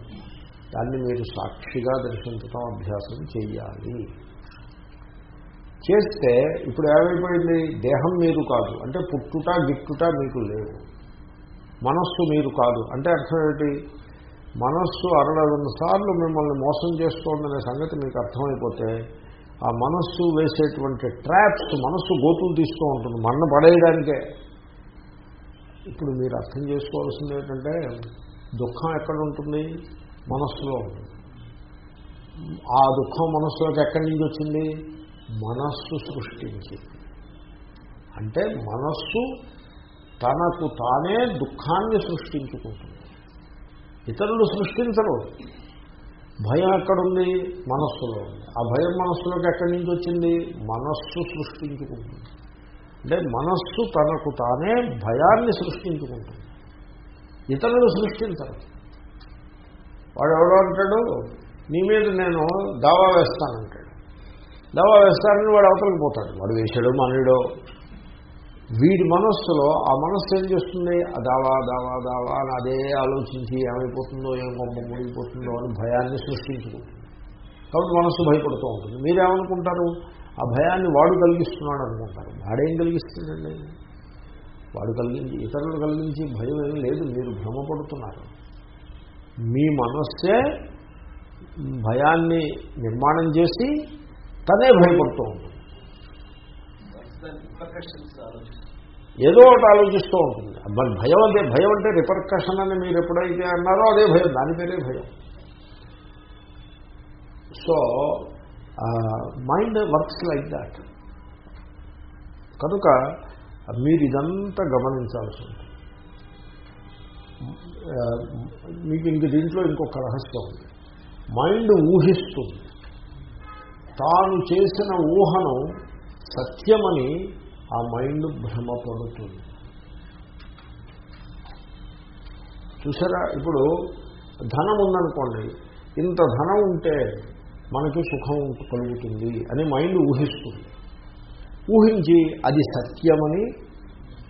దాన్ని మీరు సాక్షిగా దర్శించటం అభ్యాసం చేయాలి చేస్తే ఇప్పుడు ఏమైపోయింది? దేహం మీరు కాదు. అంటే పుట్టుట గిట్టుట మీకు లేవు. మనస్సు మీరు కాదు. అంటే అర్థం ఏమిటి? మనస్సు అరవై సార్లు మిమ్మల్ని మోసం చేస్తోందనే సంగతి మీకు అర్థమైపోతే ఆ మనస్సు వేసేటువంటి ట్రాప్స్ మనస్సు గోతులు తీస్తూ ఉంటుంది. మన్న పడేయడానికే. ఇప్పుడు మీరు అర్థం చేసుకోవాల్సింది ఏంటంటే దుఃఖం ఎక్కడ ఉంటుంది మనస్సులో ఉంటుంది ఆ దుఃఖం మనస్సులోకి ఎక్కడి నుంచి వచ్చింది? మనస్సు సృష్టించి అంటే మనస్సు తనకు తానే దుఃఖాన్ని సృష్టించుకుంటుంది. ఇతరులు సృష్టించరు. భయం ఎక్కడుంది? మనస్సులో ఉంది. ఆ భయం మనస్సులోకి ఎక్కడి నుంచి వచ్చింది? మనస్సు సృష్టించుకుంటుంది. అంటే మనస్సు తనకు తానే భయాన్ని సృష్టించుకుంటుంది. ఇతరులు సృష్టించరు. వాడు ఎవడో అంటాడు నీ మీద నేను దావా వేస్తానంటాడు. దావా వేస్తానని వాడు అవతలకి పోతాడు. వాడు వేశాడు మనడో. వీడి మనస్సులో ఆ మనస్సు ఏం చేస్తుంది? ఆ దావా దావా దావా అని అదే ఆలోచించి ఏమైపోతుందో ఏం గొప్ప మునిగిపోతుందో అని భయాన్ని సృష్టించుకుంటుంది. కాబట్టి మనస్సు భయపడుతూ ఉంటుంది. మీరేమనుకుంటారు? ఆ భయాన్ని వాడు కలిగిస్తున్నాడు అనుకుంటారు వాడేం కలిగిస్తుందండి వాడు కలిగించి ఇతరులు కలిగించి భయం ఏం లేదు మీరు భ్రమపడుతున్నారు. మీ మనస్సే భయాన్ని నిర్మాణం చేసి తనే భయపడుతూ ఉంటుంది. ఏదో ఒకటి ఆలోచిస్తూ ఉంటుంది. మరి భయం అంటే భయం అంటే రిపర్కషన్ అని మీరు ఎప్పుడైతే అన్నారో అదే భయం దాని పేరే భయం. So mind works like that. కనుక మీరు ఇదంతా గమనించాల్సి ఉంటుంది. మీకు ఇంక దీంట్లో ఇంకొక రహస్యం ఉంది. మైండ్ ఊహిస్తుంది. తాను చేసిన ఊహను సత్యమని ఆ మైండ్ భ్రమపడుతుంది. చూసారా? ఇప్పుడు ధనం ఉందనుకోండి ఇంత ధనం ఉంటే మనకి సుఖం కలుగుతుంది అని మైండ్ ఊహిస్తుంది. ఊహించి అది సత్యమని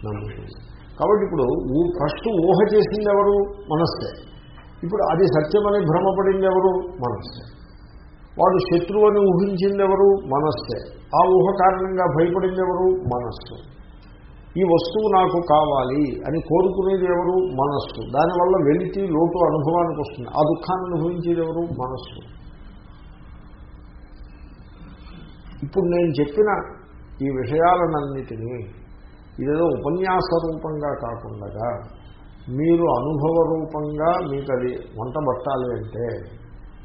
నమ్ముతుంది. కాబట్టి ఇప్పుడు ఫస్ట్ ఊహ చేసింది ఎవరు మనస్సే ఇప్పుడు అది సత్యమని భ్రమపడింది ఎవరు మనస్సే వాడు శత్రువు అని ఊహించింది ఎవరు మనస్సే ఆ ఊహ కారణంగా భయపడింది ఎవరు మనస్సు. ఈ వస్తువు నాకు కావాలి అని కోరుకునేది ఎవరు మనస్సు. దానివల్ల వెలితి లోటు అనుభవానికి వస్తుంది. ఆ దుఃఖాన్ని అనుభవించేది ఎవరు మనస్సు. ఇప్పుడు నేను చెప్పిన ఈ విషయాలన్నిటినీ ఇదేదో ఉపన్యాస రూపంగా కాకుండా మీరు అనుభవ రూపంగా మీకు అది వంట పట్టాలి అంటే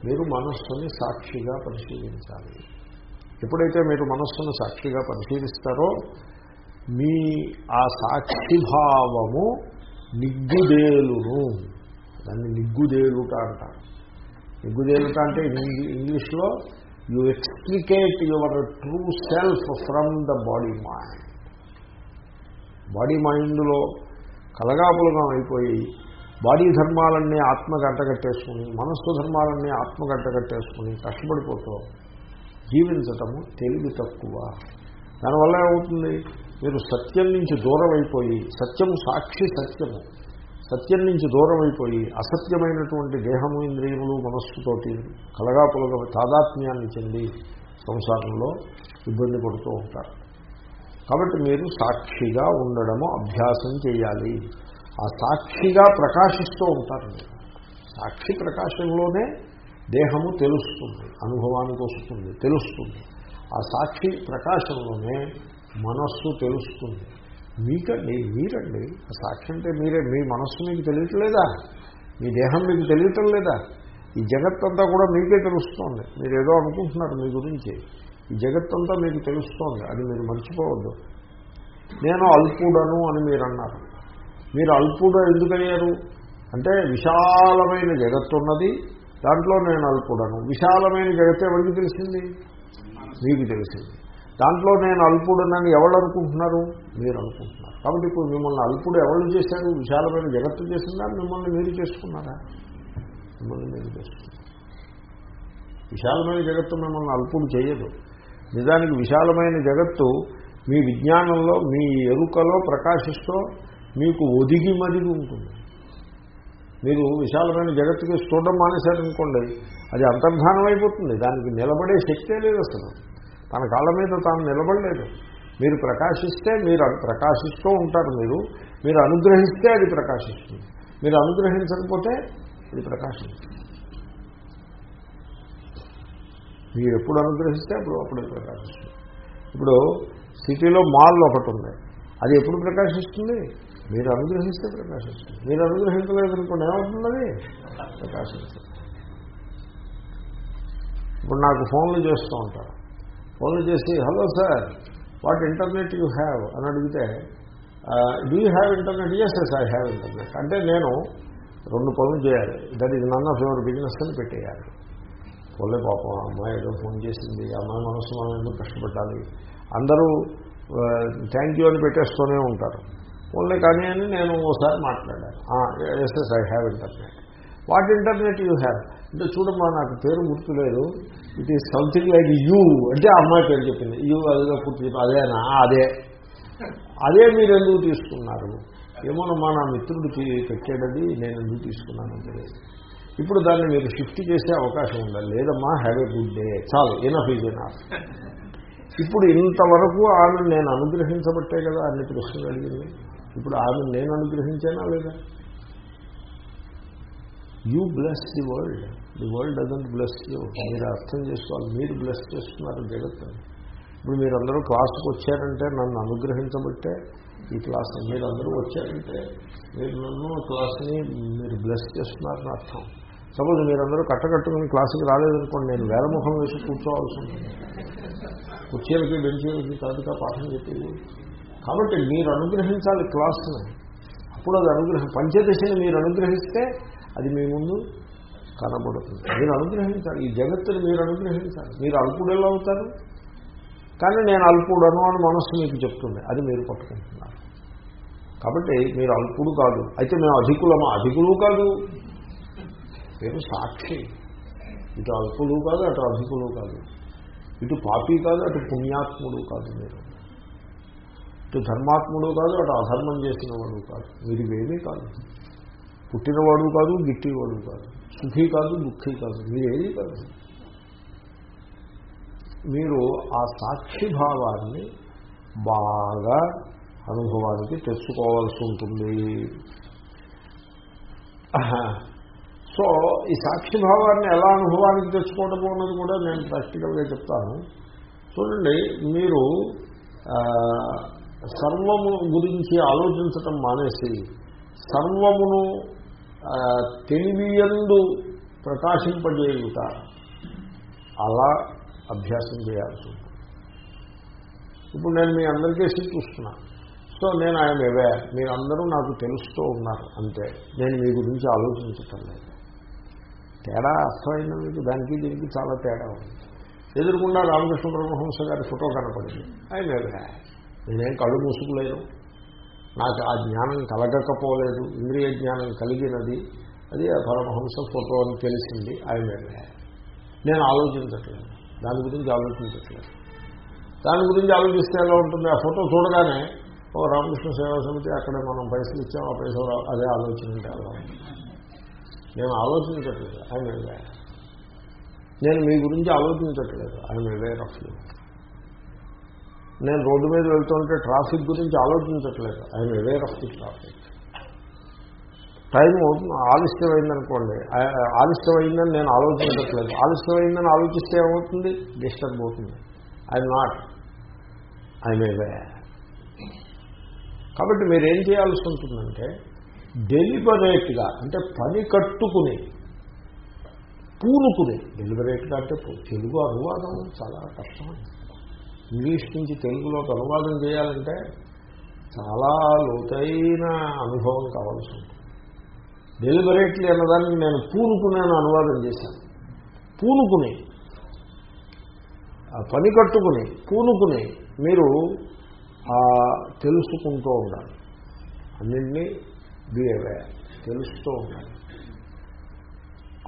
మీరు మనస్సుని సాక్షిగా పరిశీలించాలి. ఎప్పుడైతే మీరు మనస్సును సాక్షిగా పరిశీలిస్తారో మీ ఆ సాక్షిభావము నిగ్గుదేలును. దాన్ని నిగ్గుదేలుట అంటారు. నిగ్గుదేలుట అంటే ఇంగ్లీష్లో you explicate your true self from the body mind body మైండ్లో కలగాపులగం అయిపోయి బాడీ ధర్మాలన్నీ ఆత్మ గంటగట్టేసుకుని మనస్సు ధర్మాలన్నీ ఆత్మ గంటగట్టేసుకుని కష్టపడిపోతూ జీవించటము తెలివి తక్కువ దానివల్ల ఏమవుతుంది మీరు సత్యం నుంచి దూరం అయిపోయి సత్యము సాక్షి సత్యము సత్యం నుంచి దూరం అయిపోయి అసత్యమైనటువంటి దేహము ఇంద్రియములు మనస్సుతోటి కలగాపులగా తాదాత్మ్యాన్ని చెంది సంసారంలో ఇబ్బంది పడుతూ ఉంటారు. కాబట్టి మీరు సాక్షిగా ఉండడము అభ్యాసం చేయాలి. ఆ సాక్షిగా ప్రకాశిస్తూ ఉంటారు మీరు. సాక్షి ప్రకాశంలోనే దేహము తెలుస్తుంది అనుభవానికి వస్తుంది తెలుస్తుంది. ఆ సాక్షి ప్రకాశంలోనే మనస్సు తెలుస్తుంది. మీకండి మీరండి. సాక్షి అంటే మీరే. మీ మనస్సు మీకు తెలియట్లేదా మీ దేహం మీకు తెలియటం లేదా? ఈ జగత్తంతా కూడా మీకే తెలుస్తోంది. మీరు ఏదో అనుకుంటున్నారు మీ గురించి. ఈ జగత్తంతా మీకు తెలుస్తోంది. అది మీరు మర్చిపోవద్దు. నేను అల్పుడను అని మీరు అన్నారు మీరు అల్పుడు ఎందుకయ్యారు? అంటే విశాలమైన జగత్తు ఉన్నది దాంట్లో నేను అల్పుడను. విశాలమైన జగత్తు ఎవరికి తెలిసింది? మీకు తెలిసింది. దాంట్లో నేను అల్పుడునని ఎవరు అనుకుంటున్నారు మీరు అనుకుంటున్నారు కాబట్టి ఇప్పుడు మిమ్మల్ని అల్పుడు ఎవరు చేశారు? విశాలమైన జగత్తు చేసిందా? మిమ్మల్ని మీరు చేసుకున్నారా? మిమ్మల్ని మీరు చేసుకున్నారు విశాలమైన జగత్తు మిమ్మల్ని అల్పుడు చేయదు. నిజానికి విశాలమైన జగత్తు మీ విజ్ఞానంలో మీ ఎరుకలో ప్రకాశిస్తూ మీకు ఒదిగి మదిగి ఉంటుంది. మీరు విశాలమైన జగత్తుకి చూడడం మానేశారనుకోండి అది అంతర్ధానం అయిపోతుంది. దానికి నిలబడే శక్తే లేదు అసలు. తన కాళ్ళ మీద తాను నిలబడలేదు. మీరు ప్రకాశిస్తే మీరు ప్రకాశిస్తూ ఉంటారు మీరు. మీరు అనుగ్రహిస్తే అది ప్రకాశిస్తుంది. మీరు అనుగ్రహించకపోతే అది ప్రకాశిస్తుంది. మీరు ఎప్పుడు అనుగ్రహిస్తే అప్పుడు అప్పుడు ప్రకాశిస్తుంది. ఇప్పుడు సిటీలో మాల్ ఒకటి ఉంది. అది ఎప్పుడు ప్రకాశిస్తుంది? మీరు అనుగ్రహిస్తే ప్రకాశిస్తుంది. మీరు అనుగ్రహించలేదు అనుకోండి ఏమవుతుంది ప్రకాశిస్తుంది. ఇప్పుడు నాకు ఫోన్లు చేస్తూ ఉంటారు. ఫోన్లు చేసి hello sir what internet you have? అని అడిగితే do you have internet? Yes yes I have internet. అంటే నేను రెండు పనులు చేయాలి. That is none of your business అని పెట్టేయాలి. పోలే పాపం అమ్మాయి ఏదో ఫోన్ చేసింది అమ్మాయి మనసు మనం ఎందుకు కష్టపడాలి అందరూ థ్యాంక్ యూ అని పెట్టేస్తూనే ఉంటారు. ఓన్లీ కానీ అని నేను ఓసారి మాట్లాడాను. Yes yes I have internet. What internet you have? అంటే చూడమ్మా నాకు పేరు గుర్తులేదు it is something like you అంటే ఆ అమ్మాయి పేరు చెప్పింది. యూ అదిగా పుట్టి అదేనా? అదే. అదే మీరు ఎందుకు తీసుకున్నారు? ఏమోనమ్మా నా మిత్రుడికి పెట్టేటది నేను ఎందుకు తీసుకున్నాను అంటే ఇప్పుడు దాన్ని మీరు షిఫ్ట్ చేసే అవకాశం ఉండాలి లేదమ్మా హ్యావ్ ఎ గుడ్ డే చాలు ఎనఫ్ ఈజ్ ఎనఫ్ ఇప్పుడు ఇంతవరకు ఆమె నేను అనుగ్రహించబట్టే కదా అన్ని ప్రశ్నలు అడిగింది. ఇప్పుడు ఆమె నేను అనుగ్రహించానా లేదా? You bless the world the world doesn't bless you మీరు అర్థం చేసుకోవాలి. మీరు బ్లెస్ చేస్తున్నారు జగత్తుని ఇప్పుడు మీరందరూ క్లాసుకు వచ్చారంటే నన్ను అనుగ్రహించబట్టే ఈ క్లాస్ మీరందరూ వచ్చారంటే మీరు నన్ను క్లాస్ని మీరు బ్లెస్ చేస్తున్నారని అర్థం. సపోజ్ మీరందరూ కట్టకట్టుకుని క్లాసుకి రాలేదనుకోండి నేను వేలముఖం వేసి కూర్చోవాల్సి ఉంటుంది. కుర్చీలకి బెంచీలకి కాదుగా పాఠం చెప్పేది. కాబట్టి మీరు అనుగ్రహించాలి క్లాస్ని. అప్పుడు అది అనుగ్రహం. పంచదశని మీరు అనుగ్రహిస్తే అది మీ ముందు కనబడుతుంది. మీరు అనుగ్రహించాలి. ఈ జగత్తుని మీరు అనుగ్రహించాలి. మీరు అల్పుడు ఎలా అవుతారు? కానీ నేను అల్పుడను అని మనస్సు మీకు చెప్తుంది. అది మీరు పట్టుకుంటున్నారు. కాబట్టి మీరు అల్పుడు కాదు. అయితే మేము అధికులమా? అధికులు కాదు. మీరు సాక్షి. ఇటు అల్పులు కాదు అటు అధికులు కాదు. ఇటు పాపి కాదు అటు పుణ్యాత్ముడు కాదు మీరు. ఇటు ధర్మాత్ముడు కాదు అటు అధర్మం చేసిన వాడు కాదు. మీరు ఇవేమీ కాదు. పుట్టినవాడు కాదు గిట్టివాడు కాదు. సుఖీ కాదు దుఃఖీ కాదు మీరు ఏది కాదు. మీరు ఆ సాక్షి భావాన్ని బాగా అనుభవానికి తెచ్చుకోవాల్సి ఉంటుంది. సో ఈ సాక్షి భావాన్ని ఎలా అనుభవానికి తెచ్చుకోవడం అన్నది కూడా నేను ప్రాక్టికల్గా చెప్తాను. చూడండి మీరు సర్వము గురించి ఆలోచించటం మానేసి సర్వమును తెలివియందు ప్రకాశింపజేయుట. అలా అభ్యాసం చేయాల్సి ఉంటుంది. ఇప్పుడు నేను మీ అందరికీ చూస్తున్నా. సో నేను ఆయన ఎవే మీరందరూ నాకు తెలుస్తూ ఉన్నారు అంతే. నేను మీ గురించి ఆలోచించటం లేదు. తేడా అర్థమైంది మీకు? దానికి దీనికి చాలా తేడా ఉంది. ఎదురుకుండా రామకృష్ణ బ్రహ్మహంస గారి ఫోటో కనపడింది. ఆయన నేనేం కళ్ళు మూసుకులేను. నాకు ఆ జ్ఞానం కలగకపోలేదు ఇంద్రియ జ్ఞానం కలిగినది అది ఆ పరమహంస ఫోటో అని తెలిసింది ఆయన నేను ఆలోచించట్లేదు. దాని గురించి ఆలోచించట్లేదు. దాని గురించి ఆలోచిస్తే ఎలా ఉంటుంది? ఆ ఫోటో చూడగానే ఓ రామకృష్ణ సేవా సమితి అక్కడ మనం పైసలు ఇచ్చాం ఆ పైసలు అదే ఆలోచన ఉంటే అలా నేను ఆలోచించట్లేదు ఆయన నేను మీ గురించి ఆలోచించట్లేదు ఆయన అవేర్ ఆఫ్ యూ నేను రోడ్డు మీద వెళ్తుంటే ట్రాఫిక్ గురించి ఆలోచించట్లేదు. I'm aware of the traffic time ఆలస్యమైందనుకోండి. ఆలస్యమైందని నేను ఆలోచించట్లేదు. ఆలస్యమైందని ఆలోచిస్తే ఏమవుతుంది? డిస్టర్బ్ అవుతుంది. ఐఎమ్ నాట్ ఐఎమ్ అవేర్ కాబట్టి మీరేం చేయాల్సి ఉంటుందంటే డెలిబరేట్గా అంటే పని కట్టుకుని పూనుకుని డెలిబరేట్గా అంటే తెలుగు అనువాదం చాలా కష్టం ఇంగ్లీష్ నుంచి తెలుగులోకి అనువాదం చేయాలంటే చాలా లోతైన అనుభవం కావాల్సి ఉంటుంది. డెలిబరేట్లీ అన్నదాన్ని నేను పూనుకునేను అనువాదం చేశాను. పూనుకుని ఆ పని కట్టుకుని పూనుకుని మీరు తెలుసుకుంటూ ఉండాలి. అన్నింటినీ బి తెలుస్తూ ఉండాలి.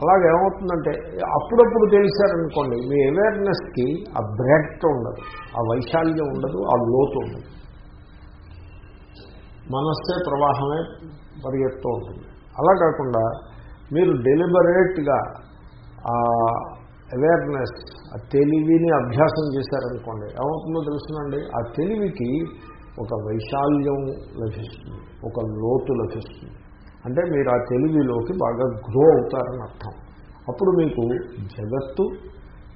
అలాగే ఏమవుతుందంటే అప్పుడప్పుడు తెలిసారనుకోండి మీ అవేర్నెస్కి ఆ బ్రెడ్త్ ఉండదు ఆ వైశాల్యం ఉండదు ఆ లోతు ఉండదు. మనస్సే ప్రవాహమే పరిగెత్తూ ఉంటుంది. అలా కాకుండా మీరు డెలిబరేట్గా ఆ అవేర్నెస్ ఆ తెలివిని అభ్యాసం చేశారనుకోండి ఏమవుతుందో తెలుసునండి? ఆ తెలివికి ఒక వైశాల్యం లభిస్తుంది ఒక లోతు లభిస్తుంది. అంటే మీరు ఆ తెలివిలోకి బాగా గ్రో అవుతారని అర్థం. అప్పుడు మీకు జగత్తు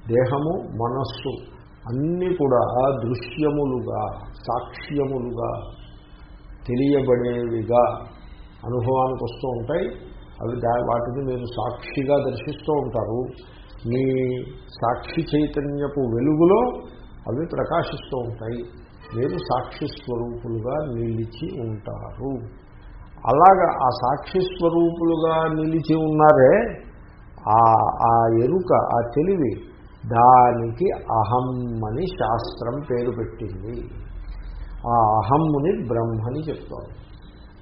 దేహము మనస్సు అన్నీ కూడా దృశ్యములుగా సాక్ష్యములుగా తెలియబడేవిగా అనుభవానికి వస్తూ ఉంటాయి. అవి వాటిని మీరు సాక్షిగా దర్శిస్తూ ఉంటారు. మీ సాక్షి చైతన్యపు వెలుగులో అవి ప్రకాశిస్తూ ఉంటాయి. మీరు సాక్షి స్వరూపులుగా నిలిచి ఉంటారు. అలాగా ఆ సాక్షి స్వరూపులుగా నిలిచి ఉన్నారే ఆ ఆ ఎరుక ఆ తెలివి దానికి అహం అని శాస్త్రం పేరు పెట్టింది. ఆ అహమ్ముని బ్రహ్మని చెప్తారు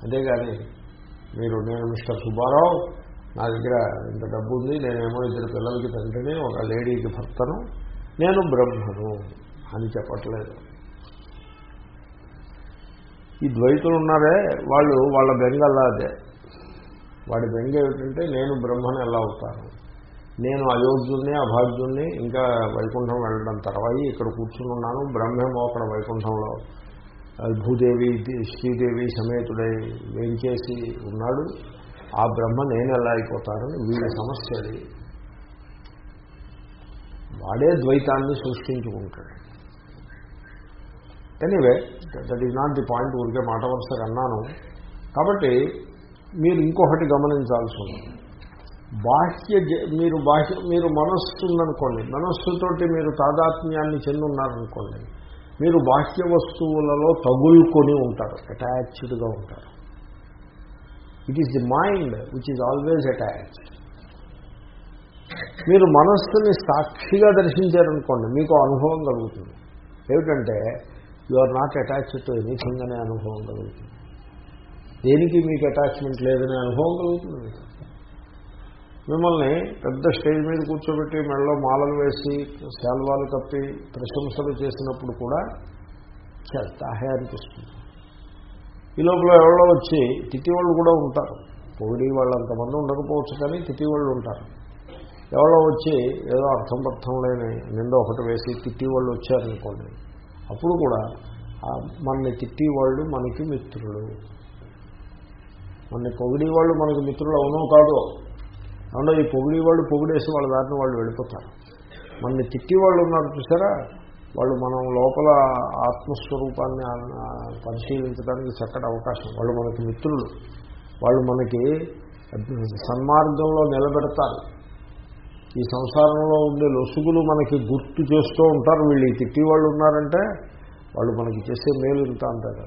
అంతేగాని మీరు నేను మిస్టర్ సుబ్బారావు నా దగ్గర ఇంత డబ్బు ఉంది నేనేమో ఇద్దరు పిల్లలకి తండ్రిని ఒక లేడీకి భర్తను నేను బ్రహ్మను అని చెప్పట్లేదు. ఈ ద్వైతులు ఉన్నారే వాళ్ళు వాళ్ళ బెంగల్లా అదే. వాడి బెంగ ఏమిటంటే నేను బ్రహ్మను ఎలా అవుతాను. నేను అయోగ్యుల్ని అభాగ్యుణ్ణి ఇంకా వైకుంఠం వెళ్ళడం తర్వాత ఇక్కడ కూర్చుని ఉన్నాను బ్రహ్మేమో అక్కడ వైకుంఠంలో. భూదేవి శ్రీదేవి సమేతుడై వెంకేసి ఉన్నాడు. ఆ బ్రహ్మ నేను ఎలా అయిపోతానని వీళ్ళ సమస్య అది. వాడే ద్వైతాన్ని సృష్టించుకుంటాడు. Anyway that is not the point ఊరికే మాట వరుసగా అన్నాను. కాబట్టి మీరు ఇంకొకటి గమనించాల్సి ఉంది. బాహ్య మీరు బాహ్య మీరు మనస్సు ఉందనుకోండి మనస్సుతోటి మీరు తాదాత్మ్యాన్ని చెంది ఉన్నారనుకోండి మీరు బాహ్య వస్తువులలో తగులుకొని ఉంటారు అటాచ్డ్గా ఉంటారు. It is the mind which is always attached మీరు మనస్సుని సాక్షిగా దర్శించారనుకోండి మీకు అనుభవం కలుగుతుంది. ఏమిటంటే you are not attached to anything అనే అనుభవం కలుగుతుంది. దేనికి మీకు అటాచ్మెంట్ లేదనే అనుభవం కలుగుతుంది. మీకు మిమ్మల్ని పెద్ద స్టేజ్ మీద కూర్చోబెట్టి మెడలో మాలలు వేసి శాల్వాలు కప్పి ప్రశంసలు చేసినప్పుడు కూడా చేస్తాహే అనిపిస్తుంది. ఈ లోపల ఎవరో వచ్చి తిటి వాళ్ళు కూడా ఉంటారు. పొగిడి వాళ్ళు అంతమంది ఉండకపోవచ్చు కానీ తిటి వాళ్ళు ఉంటారు. ఎవరో వచ్చి ఏదో అర్థం పర్థం లేని నింద ఒకటి వేసి తిట్టి వాళ్ళు వచ్చారనుకోండి అప్పుడు కూడా ఆ మనని తిట్టి వాళ్ళు మనకి మిత్రులు. మన పొగిడి వాళ్ళు మనకి మిత్రులు అవునో కాదో. అవునో ఈ పొగిడి వాళ్ళు పొగిడేసి వాళ్ళ దారిని వాళ్ళు వెళ్ళిపోతారు. మనని తిట్టి వాళ్ళు ఉన్నారు చూసారా? వాళ్ళు మనం లోపల ఆత్మస్వరూపాన్ని పరిశీలించడానికి చక్కటి అవకాశం. వాళ్ళు మనకి మిత్రులు. వాళ్ళు మనకి సన్మార్గంలో నిలబెడతారు. ఈ సంసారంలో ఉండే లొసుగులు మనకి గుర్తు చేస్తూ ఉంటారు. వీళ్ళు ఈ తిట్టి వాళ్ళు ఉన్నారంటే వాళ్ళు మనకి చేసే మేలు ఇంత అంటారు.